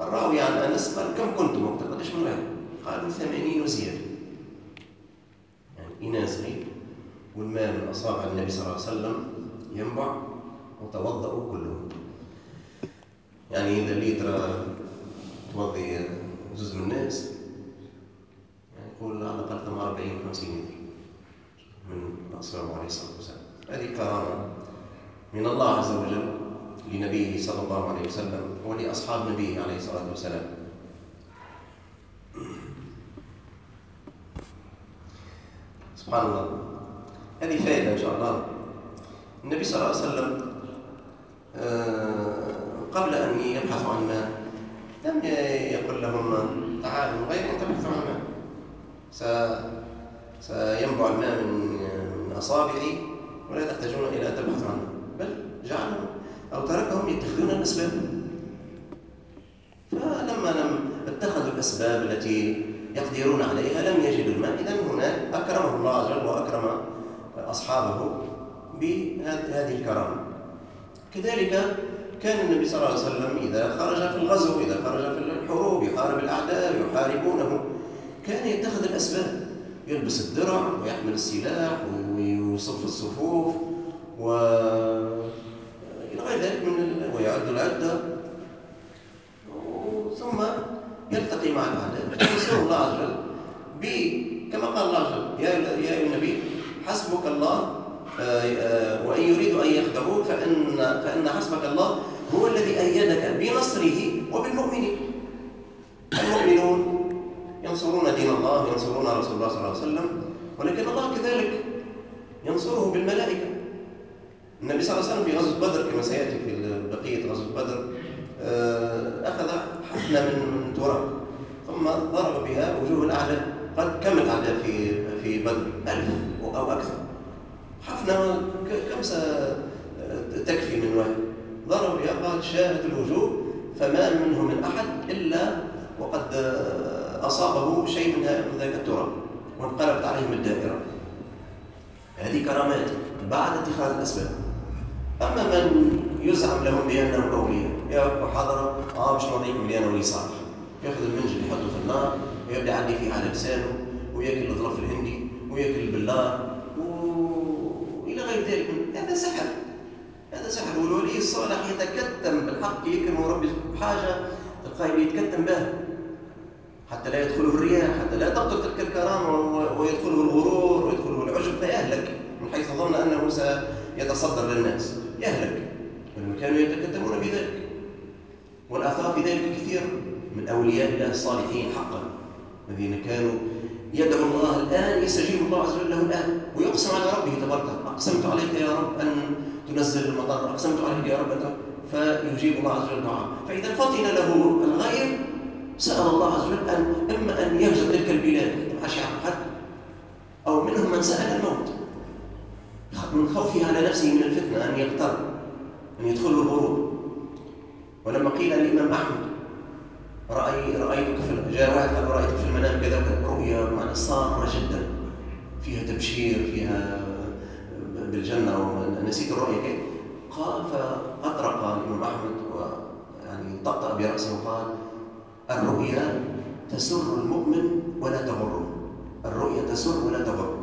الراوي عن أنس قال كم كنتم وقت قديش من واحد؟ قالوا ثمانين وزيادة. يعني إناء صغير والماء من أصابع النبي صلى الله عليه وسلم ينبع وتوضأوا كلهم يعني إذا ليتر توضي جزء من الناس يعني يقول على الأقل 48 50 لتر من أصحابه عليه الصلاة والسلام. هذه كرامة من الله عز وجل. لنبيه صلى الله عليه وسلم ولأصحاب نبيه عليه الصلاة والسلام. سبحان الله. هذه فائدة إن شاء الله. النبي صلى الله عليه وسلم آه، قبل أن يبحثوا عن الماء لم يقل لهم تعالوا غير أن تبحثوا عن الماء سينبع الماء من أصابعي ولا تحتاجون إلى أن تبحثوا عنه. بل جعلهم أو تركهم يتخذون الأسباب. فلما لم اتخذوا الأسباب التي يقدرون عليها لم يجدوا الماء. إذا هناك أكرمه الله عز وجل وأكرم أصحابه بهذه الكرامة. كذلك كان النبي صلى الله عليه وسلم إذا خرج في الغزو إذا خرج في الحروب يحارب الأعداء يحاربونه كان يتخذ الأسباب. يلبس الدرع ويحمل السلاح ويصف الصفوف و إلى غير ذلك من ويعد العدة ثم يلتقي مع الأعداء. يسير الله عز وجل. كما قال الله عز وجل يا يا النبي حسبك الله آه، وإن يريدوا أن يخدعوك فإن فإن حسبك الله هو الذي أيدك بنصره وبالمؤمنين. المؤمنون ينصرون دين الله ينصرون رسول الله صلى الله عليه وسلم ولكن الله كذلك ينصره بالملائكة. النبي صلى الله عليه وسلم في غزوة بدر كما سيأتي في بقية غزوة بدر آه، أخذ حفنة من تراب ثم ضرب بها وجوه الأعداء. قد كم الأعداء في في بدر؟ ألف أو أكثر. حفنة كم ستكفي من واحد. ضرب بها قال شاهت الوجوه فما منه من أحد إلا وقد أصابه شيء من ذاك التراب وانقلبت عليهم الدائرة. هذه كرامات بعد اتخاذ الأسباب. أما من يزعم لهم بأنهم أولياء يا حضرة آه باش نوريكم بلي أنا ولي صالح يأخذ المنجل يحطه في النار ويبدأ يعدي فيه على لسانه ويأكل الظرف الهندي ويأكل البلار والى غير ذلك. هذا سحر. هذا سحر. والولي الصالح يتكتم بالحق يكرم ربي بحاجة تلقاه يتكتم بها حتى لا يدخله الرياح حتى لا تبطل تلك الكرامة ويدخله الغرور ويدخله العجب فيهلك من حيث ظن أنه سيتصدر للناس. يهلك لأنهم كانوا يتكتمون بذلك. والآثار في ذلك كثيرة. من أولياء الله الصالحين حقا الذين كانوا يدعو الله الآن يستجيب الله عز وجل له الآن ويقسم على ربه تبارك أقسمت عليك يا رب أن تنزل المطر أقسمت عليك يا رب أن فيجيب الله عز وجل دعاءه فإذا فطن له الغير سأل الله عز وجل أن إما أن يهجر تلك البلاد يعرف حد أو منهم من سأل الموت. من خوفه على نفسه من الفتنة أن يغتر أن يدخله الغرور ولما قيل للإمام أحمد رأي رأيتك في جاء واحد قال رأيتك في المنام كذا رؤيا معنى صارمة جدا. فيها تبشير فيها بالجنة ونسيت الرؤيا كيف. قال فأطرق الإمام أحمد ويعني طقطق برأسه وقال الرؤيا تسر المؤمن ولا تغره. الرؤيا تسر ولا تغر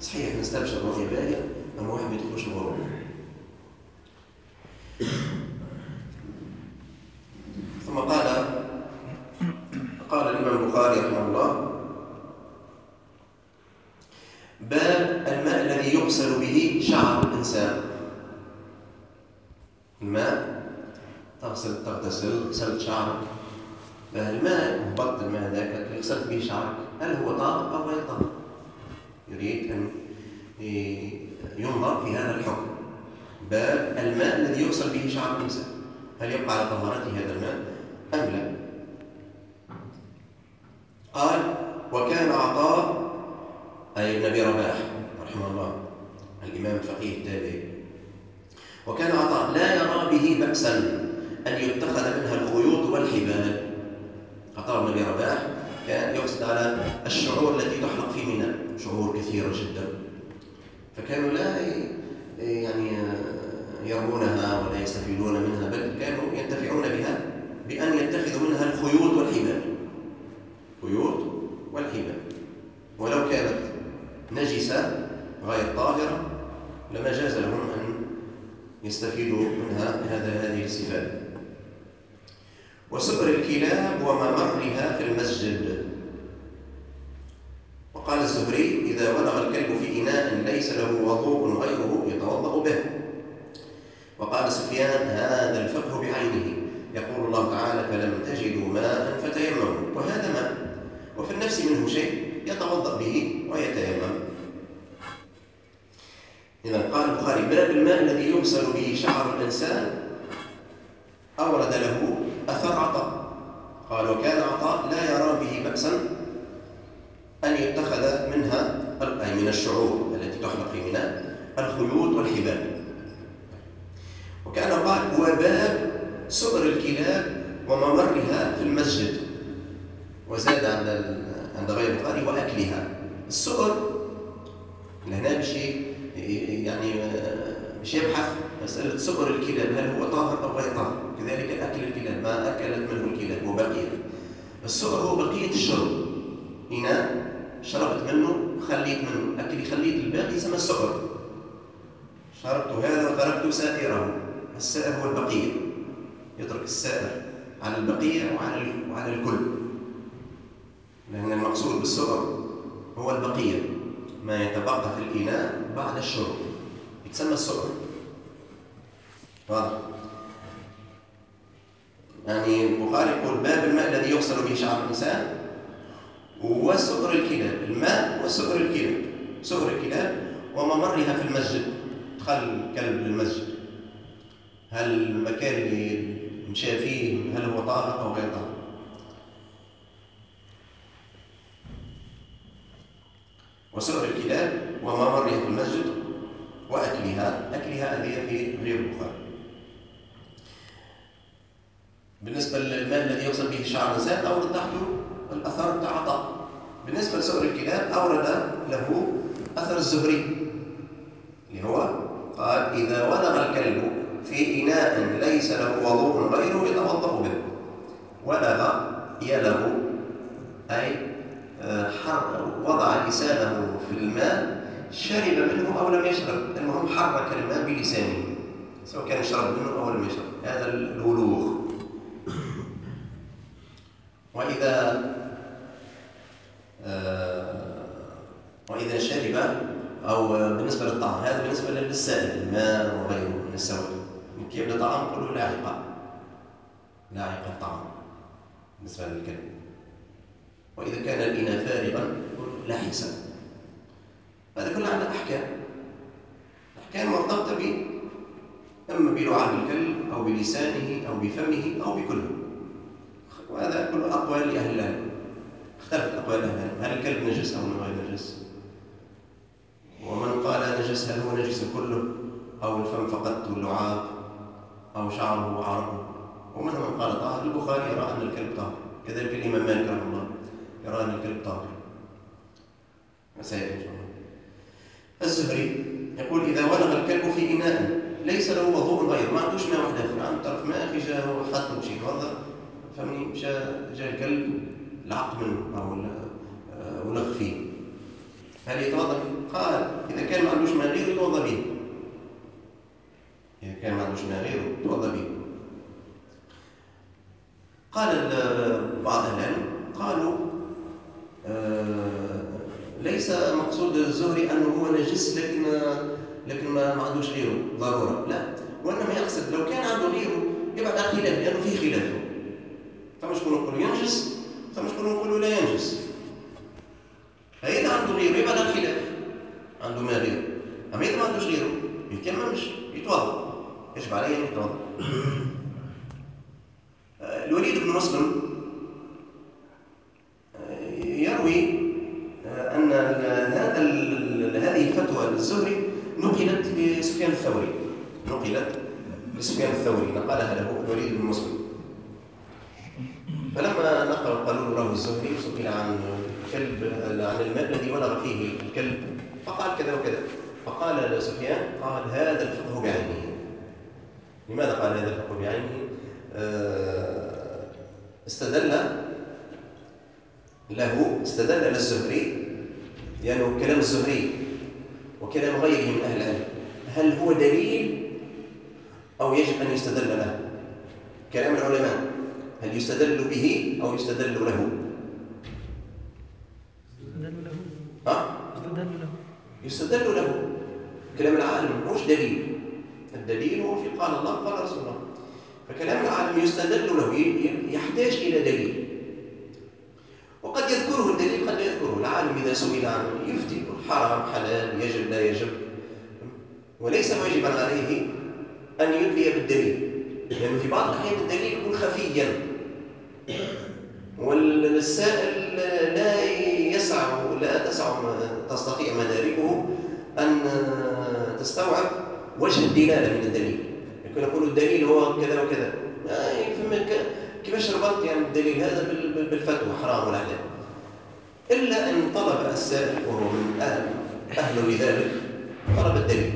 صحيح نستبشر الرؤيا باهية أما واحد ما يدخلش الغرور ثم قال قال الإمام البخاري رحمه الله باب الماء الذي يغسل به شعر الإنسان. الماء تغسل تغتسل غسلت شعرك الماء بط الماء ذاك اللي غسلت به شعرك. هل هو طاهر أو غير طاهر؟ يريد أن ينظر في هذا الحكم. باب الماء الذي يغسل به شعر الإنسان. هل يبقى على طهارته هذا الماء أم لا قال وكان عطاء أي ابن أبي رباح رحمه الله الإمام الفقيه التابعي وكان عطاء لا يرى به بأسا أن يتخذ منها الخيوط والحبال عطاء بن أبي رباح كان يقصد على الشعور التي تحلق في منى شعور كثيرة جدا فكانوا لا يعني يرمونها ولا يستفيدون منها بل كانوا ينتفعون بها بأن يتخذوا منها الخيوط والحبال خيوط والحبال ولو كانت نجسة غير طاهرة لما جاز لهم أن يستفيدوا منها هذا هذه الاستفادة وسؤر الكلاب وممرها في المسجد وقال الزهري إذا ولغ الكلب في إناء ليس له وضوء غيره يتوضأ به وقال سفيان هذا الفقه بعينه يقول الله تعالى فلم تجدوا ماء فتيمموا وهذا ماء وفي النفس منه شيء يتوضأ به ويتيمم إذا قال البخاري باب الماء الذي يغسل به شعر الإنسان أورد له أثر عطاء قال وكان عطاء لا يرى به بأسا أن يتخذ منها أي من الشعور التي تحلق في ميناء الخيوط والحبال وكان قال وباب سؤر الكلاب وممرها في المسجد وزاد عند عند غير البخاري واكلها السؤر هنا مش يعني مش يبحث مسألة سؤر الكلاب هل هو طاهر أو غير طاهر كذلك أكل الكلاب ما أكلت منه الكلاب وبقي بقية الشرب. إناء شربت منه خليت منه. أكلي خليت الباقي يسمى السؤر شربت هذا وتركت سائره. السائر هو البقية يترك السائر على البقية وعلى وعلى الكل. لأن المقصود بالسؤر هو البقية ما يتبقى في الإناء بعد الشرب. يتسمى السؤر واضح. يعني البخاري يقول باب الماء الذي يغسل به شعر الإنسان وسؤر الكلاب. الماء وسؤر الكلاب. سؤر الكلاب وممرها في المسجد. دخل الكلب للمسجد. هل المكان اللي مشى فيه هل هو طاهر أو غير طاهر وسؤر الكلاب وممرها في المسجد وأكلها. أكلها هذه في غير البخاري. بالنسبة للماء الذي يغسل به شعر الإنسان أورد تحته الأثر بتاع عطاء. بالنسبة لسؤر الكلاب أورد له أثر الزهري اللي هو قال إذا ولغ الكلب في إناء ليس له وضوء غيره يتوضأ به. ولغ يلغ أي حر وضع لسانه في الماء شرب منه أو لم يشرب. المهم حرك الماء بلسانه سواء كان يشرب منه أو لم يشرب. هذا الولوغ. وإذا وإذا شرب أو بالنسبة للطعام هذا بالنسبة للسائل الماء وغيره من السوائل. كي يبدأ طعام نقولوا لاعقة لاعقة الطعام بالنسبة للكلب. وإذا كان الإناء فارغا نقول لاحسا هذا كله عندنا أحكام أحكام مرتبطة ب إما بلعاب الكلب أو بلسانه أو بفمه أو بكله. وهذا كله أقوال لأهل العلم اختلفت أقوال أهل العلم هل الكلب نجس أو غير نجس؟ ومن قال نجس هل هو نجس كله؟ أو الفم فقط واللعاب أو شعره وعرقه ومنهم من قال طاهر البخاري يرى أن الكلب طاهر. كذلك الإمام مالك رحمه الله يرى أن الكلب طاهر. مسائل إن شاء الله. الزهري يقول إذا ولغ الكلب في إناء ليس له وضوء غير. ما عندوش ماء آخر عنده طرف ماء في جا حط شيء هذا فهمني مشى جاء الكلب لعق منه أو ولغ فيه. هل يتوضأ؟ قال إذا كان ما عندوش ماء غيره يتوضأ به. إذا كان ما عندوش ماء غيره يتوضأ به. قال بعض أهل العلم قالوا آه ليس مقصود الزهري أنه هو نجس لكن لكن ما عندوش غيره ضرورة. لا وإنما يقصد لو كان عنده غيره يبعد عن خلاف لأنه فيه خلاف. فمش كونوا نقولوا ينجس فمش كونوا نقولوا لا ينجس. فإذا عنده غيره يبعد عن خلاف. عنده ما غيره. أما إذا ما عندوش غيره يكممش يتوضا يجب عليه أن يتوضا الوليد بن مسلم يروي أن هذا هذه الفتوى للزهري نقلت لسفيان الثوري. نقلت لسفيان الثوري نقلها له الوليد بن مسلم. فلما نقل قالوا له الزهري سئل عن الكلب عن الماء الذي ولغ فيه الكلب فقال كذا وكذا. فقال لسفيان قال هذا الفقه بعينه. لماذا قال هذا الفقه بعينه؟ استدل له استدل للزهري لأنه كلام الزهري وكلام غيره من أهل العلم. هل هو دليل أو يجب أن يستدل له كلام العلماء. هل يستدل به أو يستدل له؟ يستدل له. ها؟ يستدل له. يستدل له. كلام العالم مش دليل؟ الدليل هو في قال الله قال رسول الله. فكلام العالم يستدل له يحتاج إلى دليل. وقد يذكره الدليل قد لا يذكره العالم إذا سئل عنه. يفتي حرام حلال يجب لا يجب. وليس واجبا عليه أن يدلي بالدليل. لأنه في بعض الأحيان الدليل يكون خفيا. والسائل لا يسع لا تسع تستطيع مداركه أن تستوعب وجه الدلالة من الدليل. يكون يقول الدليل هو كذا وكذا. كيفاش ربطت يعني الدليل هذا بالفتوى حرام ولا حلال إلا أن طلب السائل وهو من أهل أهل لذلك طلب الدليل.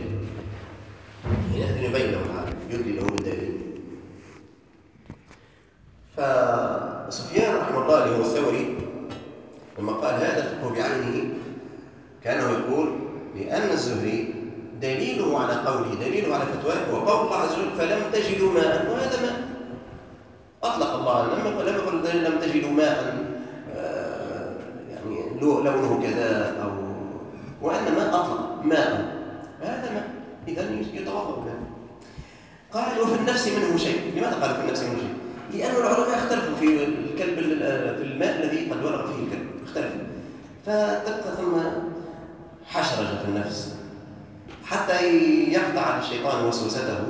يعني يبين له يدلي له بالدليل فسفيان رحمه الله اللي هو الثوري لما قال هذا الفقه بعينه كأنه يقول لأن الزهري دليله على قوله دليله على فتواه هو قول الله عز وجل فلم تجدوا ماء. وهذا ماء. أطلق الله لم لم يقل لم تجدوا ماء يعني لونه كذا أو وإنما أطلق ماء. هذا ماء. إذا يتوضأ به قال وفي النفس منه شيء. لماذا قال في النفس؟ لأن العلماء اختلفوا في الكلب في الماء الذي قد ولغ فيه الكلب. اختلفوا. فتبقى ثم حشرجة في النفس. حتى يقطع الشيطان وسوسته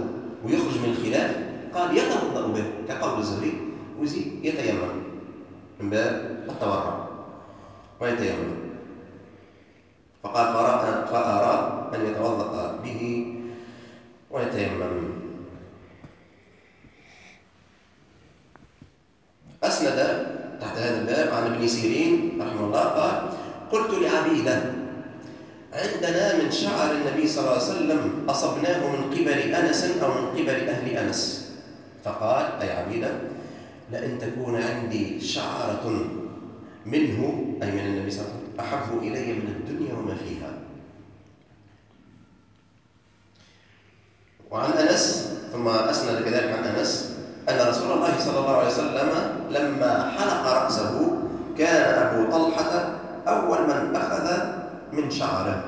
ويخرج من الخلاف قال يتوضأ به كقول الزهري ويزيد يتيمم من باب التورع. ويتيمم. فقال فأرى أن يتوضأ به ويتيمم. أسند تحت هذا الباب عن ابن سيرين رحمه الله قال قلت لعبيدة عندنا من شعر النبي صلى الله عليه وسلم أصبناه من قبل أنس أو من قبل أهل أنس. فقال أي عبيدة لأن تكون عندي شعرة منه أي من النبي صلى الله عليه وسلم أحب إلي من الدنيا وما فيها. وعن أنس ثم أسند كذلك عن أنس أن رسول الله صلى الله عليه وسلم لما حلق رأسه كان أبو طلحة أول من أخذ من شعره.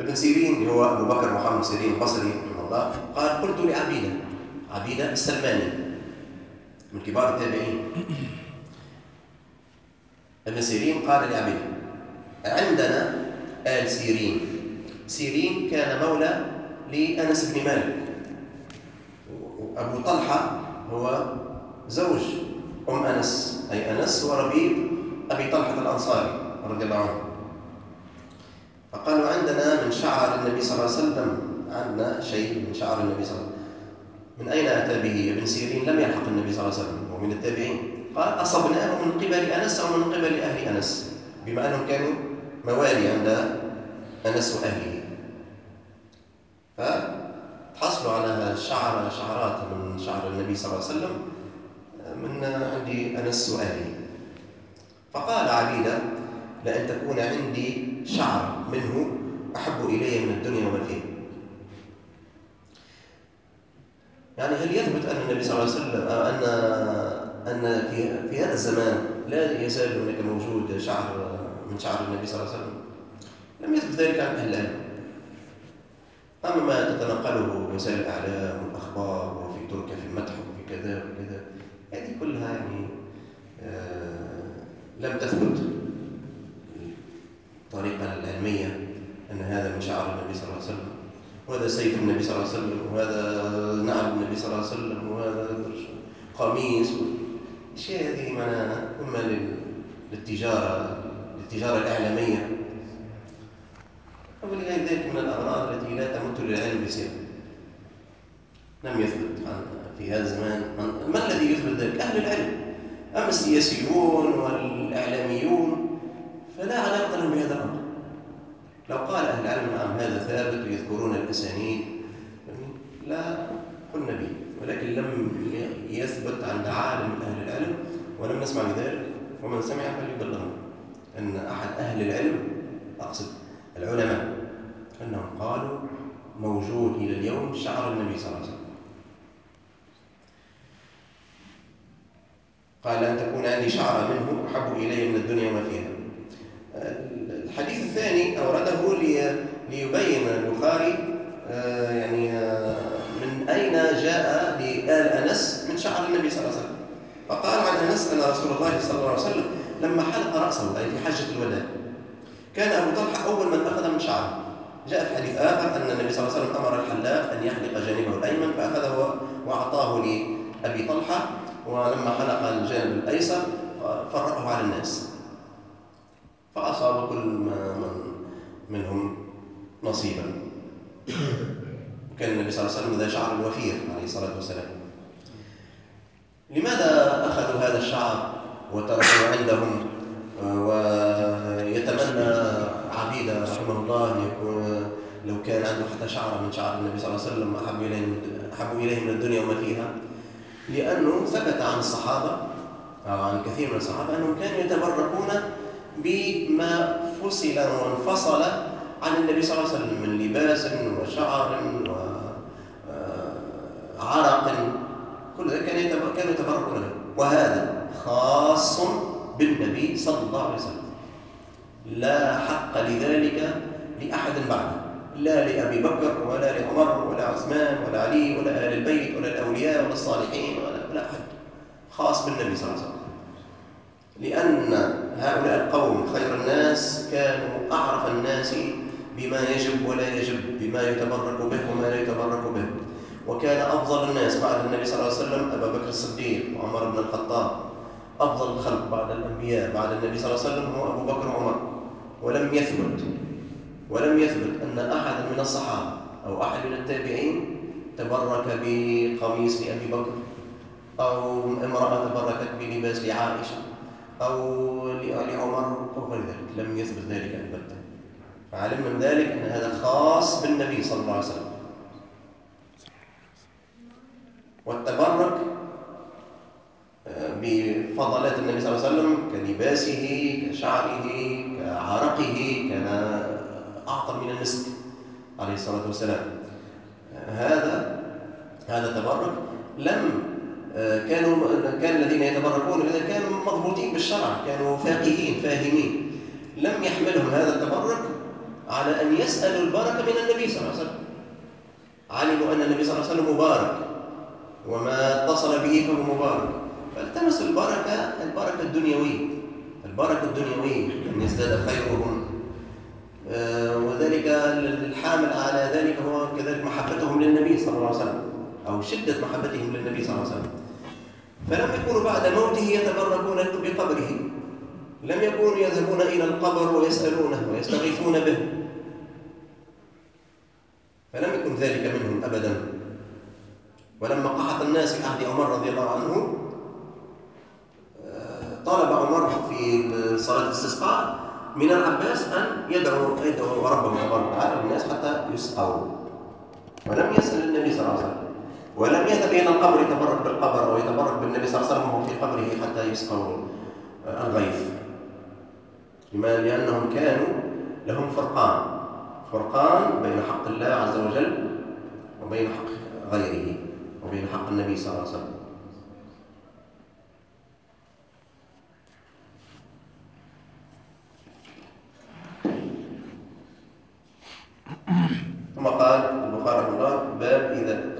ابن سيرين هو أبو بكر محمد سيرين البصري رحمه الله قال قلت لعبيدة عبيدة السلماني من كبار التابعين. ابن سيرين قال لعبيدة عندنا آل سيرين. سيرين كان مولى لأنس بن مالك. وأبو طلحة هو زوج أم أنس أي أنس هو ربيب أبي طلحة الأنصاري رضي الله عنه. فقالوا عندنا من شعر النبي صلى الله عليه وسلم عندنا شيء من شعر النبي صلى الله عليه وسلم. من أين أتى به؟ ابن سيرين لم يلحق النبي صلى الله عليه وسلم. ومن التابعين. قال أصبناه من قبل أنس أو من قبل أهل أنس؟ بما أنهم كانوا موالي عند أنس وأهله. فتحصلوا على شعر شعرات من شعر النبي صلى الله عليه وسلم. من عند أنس وأهله فقال عبيدة لأن تكون عندي شعر منه أحب إلي من الدنيا وما فيها. يعني هل يثبت أن النبي صلى الله عليه وسلم أو أن أن في في هذا الزمان لا يزال هناك موجود شعر من شعر النبي صلى الله عليه وسلم؟ لم يثبت ذلك عن أهل العلم. أما ما تتنقله وسائل الإعلام والأخبار وفي تركيا في المدح وفي كذا وكذا هذه كلها يعني آه لم تثبت الطريقة العلمية أن هذا من شعر النبي صلى الله عليه وسلم. وهذا سيف النبي صلى الله عليه وسلم وهذا نعل النبي صلى الله عليه وسلم وهذا قميص الأشياء هذه معناها إما للتجارة للتجارة الإعلامية. أو لغير ذلك من الأغراض التي لا تمت للعلم بصلة لم يثبت في هذا الزمان ما الذي يثبت ذلك؟ أهل العلم. أما السياسيون والإعلاميون؟ فلا علاقة لهم بهذا الأمر. لو قال أهل العلم نعم هذا ثابت ويذكرون الأسانيد لا قلنا به ولكن لم يثبت عند عالم من أهل العلم ولم نسمع بذلك ومن سمع فليبلغنا أن أحد أهل العلم أقصد العلماء أنهم قالوا موجود إلى اليوم شعر النبي صلى الله عليه وسلم. قال أن تكون عندي شعر منه أحب إلي من الدنيا وما فيها. الحديث الثاني أورده ليبين البخاري يعني من أين جاء لآل أنس من شعر النبي صلى الله عليه وسلم. فقال عن أنس أن رسول الله صلى الله عليه وسلم لما حلق رأسه أي في حجة الوداع كان أبو طلحة أول من أخذ من شعره. جاء في حديث آخر أن النبي صلى الله عليه وسلم أمر الحلاق أن يحلق جانبه الأيمن فأخذه وأعطاه لأبي طلحة ولما حلق الجانب الأيسر فرقه على الناس. فأصاب كل ما من منهم نصيبا. وكان النبي صلى الله عليه وسلم ذا شعر وفير عليه الصلاة والسلام. لماذا أخذوا هذا الشعر وتركوه عندهم؟ ويتمنى عبيدة رحمه الله يكون لو كان عنده حتى شعر من شعر النبي صلى الله عليه وسلم أحب إليه أحب إليه من الدنيا وما فيها. لأنه ثبت عن الصحابة أو عن كثير من الصحابة أنهم كانوا يتبركون بما فصل وانفصل عن النبي صلى الله عليه وسلم من لباس وشعر وعرق كل ذلك كانوا يتبركون به. وهذا خاص بالنبي صلى الله عليه وسلم. لا حق لذلك لأحد بعده. لا لأبي بكر ولا لعمر ولا عثمان ولا علي ولا آل البيت ولا الأولياء ولا الصالحين ولا, ولا أحد. خاص بالنبي صلى الله عليه وسلم. لأن هؤلاء القوم خير الناس كانوا أعرف الناس بما يجب ولا يجب بما يتبرك به وما لا يتبرك به. وكان أفضل الناس بعد النبي صلى الله عليه وسلم أبا بكر الصديق وعمر بن الخطاب. أفضل الخلق بعد الأنبياء بعد النبي صلى الله عليه وسلم هو أبو بكر وعمر. ولم يثبت ولم يثبت أن أحد من الصحابة أو أحد من التابعين تبرك بقميص لأبي بكر أو امرأة تبركت بلباس لعائشة أو لعمر أو غير ذلك. لم يثبت ذلك البتة فعلمنا من ذلك أن هذا خاص بالنبي صلى الله عليه وسلم. والتبرك بفضلات النبي صلى الله عليه وسلم كلباسه كشعره كعرقه كان أعظم من المسك عليه الصلاة والسلام. هذا هذا التبرك لم كانوا كان الذين يتبركون بذلك كانوا مضبوطين بالشرع كانوا فاقهين فاهمين. لم يحملهم هذا التبرك على أن يسألوا البركة من النبي صلى الله عليه وسلم. علموا أن النبي صلى الله عليه وسلم مبارك وما اتصل به فهو مبارك. فالتمسوا البركة البركة الدنيوية. البركة الدنيوية أن يزداد خيرهم. آه، وذلك الحامل على ذلك هو كذلك محبتهم للنبي صلى الله عليه وسلم أو شدة محبتهم للنبي صلى الله عليه وسلم. فلم يكونوا بعد موته يتبركون بقبره. لم يكونوا يذهبون إلى القبر ويسألونه ويستغيثون به. فلم يكن ذلك منهم أبدا. ولما قحط الناس في عهد عمر رضي الله عنه طلب عمر في صلاة الاستسقاء من العباس أن يدعو يدعو ربه تبارك وتعالى الناس حتى يسقوا. ولم يسأل النبي صلى الله عليه وسلم. ولم يذهب إلى القبر يتبرك بالقبر أو يتبرك بالنبي صلى الله عليه وسلم وهو في قبره حتى يسقوا. الغيث. لما لأنهم كانوا لهم فرقان. فرقان بين حق الله عز وجل وبين حق غيره وبين حق النبي صلى الله عليه وسلم ثم قال البخاري رحمه الله باب إذا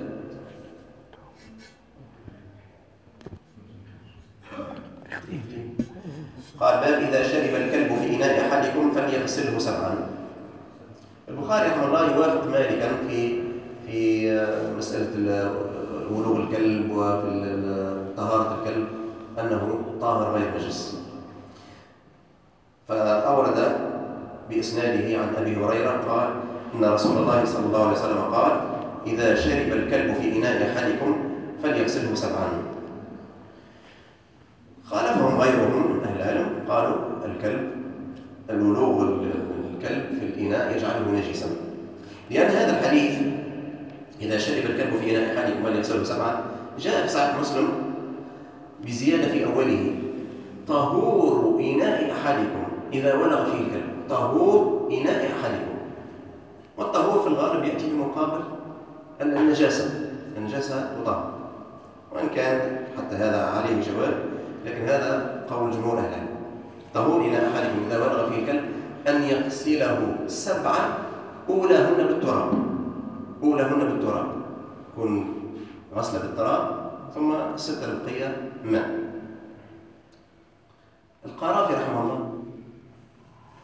قال باب إذا شرب الكلب في إناء أحدكم فليغسله سبعا البخاري رحمه الله يوافق مالكا في في مسألة ولوغ الكلب وفي طهارة الكلب أنه طاهر غير نجس فأورد بإسناده عن أبي هريرة قال إن رسول الله صلى الله عليه وسلم قال إذا شرب الكلب في إناء أحدكم فليغسله سبعا خالفهم غيرهم من أهل العلم قالوا الكلب الولوغ الكلب في الإناء يجعله نجسا لأن هذا الحديث إذا شرب الكلب في إناء أحدكم فليغسله سبعا جاء في صحيح مسلم بزيادة في أوله طهور إناء أحدكم إذا ولغ فيه الكلب طهور إناء أحدكم والطهور في الغالب يأتي بمقابل النجاسة النجاسة تطهر وإن كان حتى هذا عليه جواب لكن هذا قول جمهور أهل العلم طهور إناء أحدكم إذا ولغ فيه الكلب أن يغسله سبعا أولاهن بالتراب أولاهن بالتراب يكون غسل بالتراب ثم ستة البقية ماء. القرافي رحمه الله.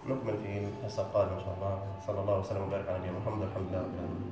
نكمل في الحصة القادمة إن شاء الله. صلى الله وسلم وبارك على نبينا محمد الحمد لله رب العالمين.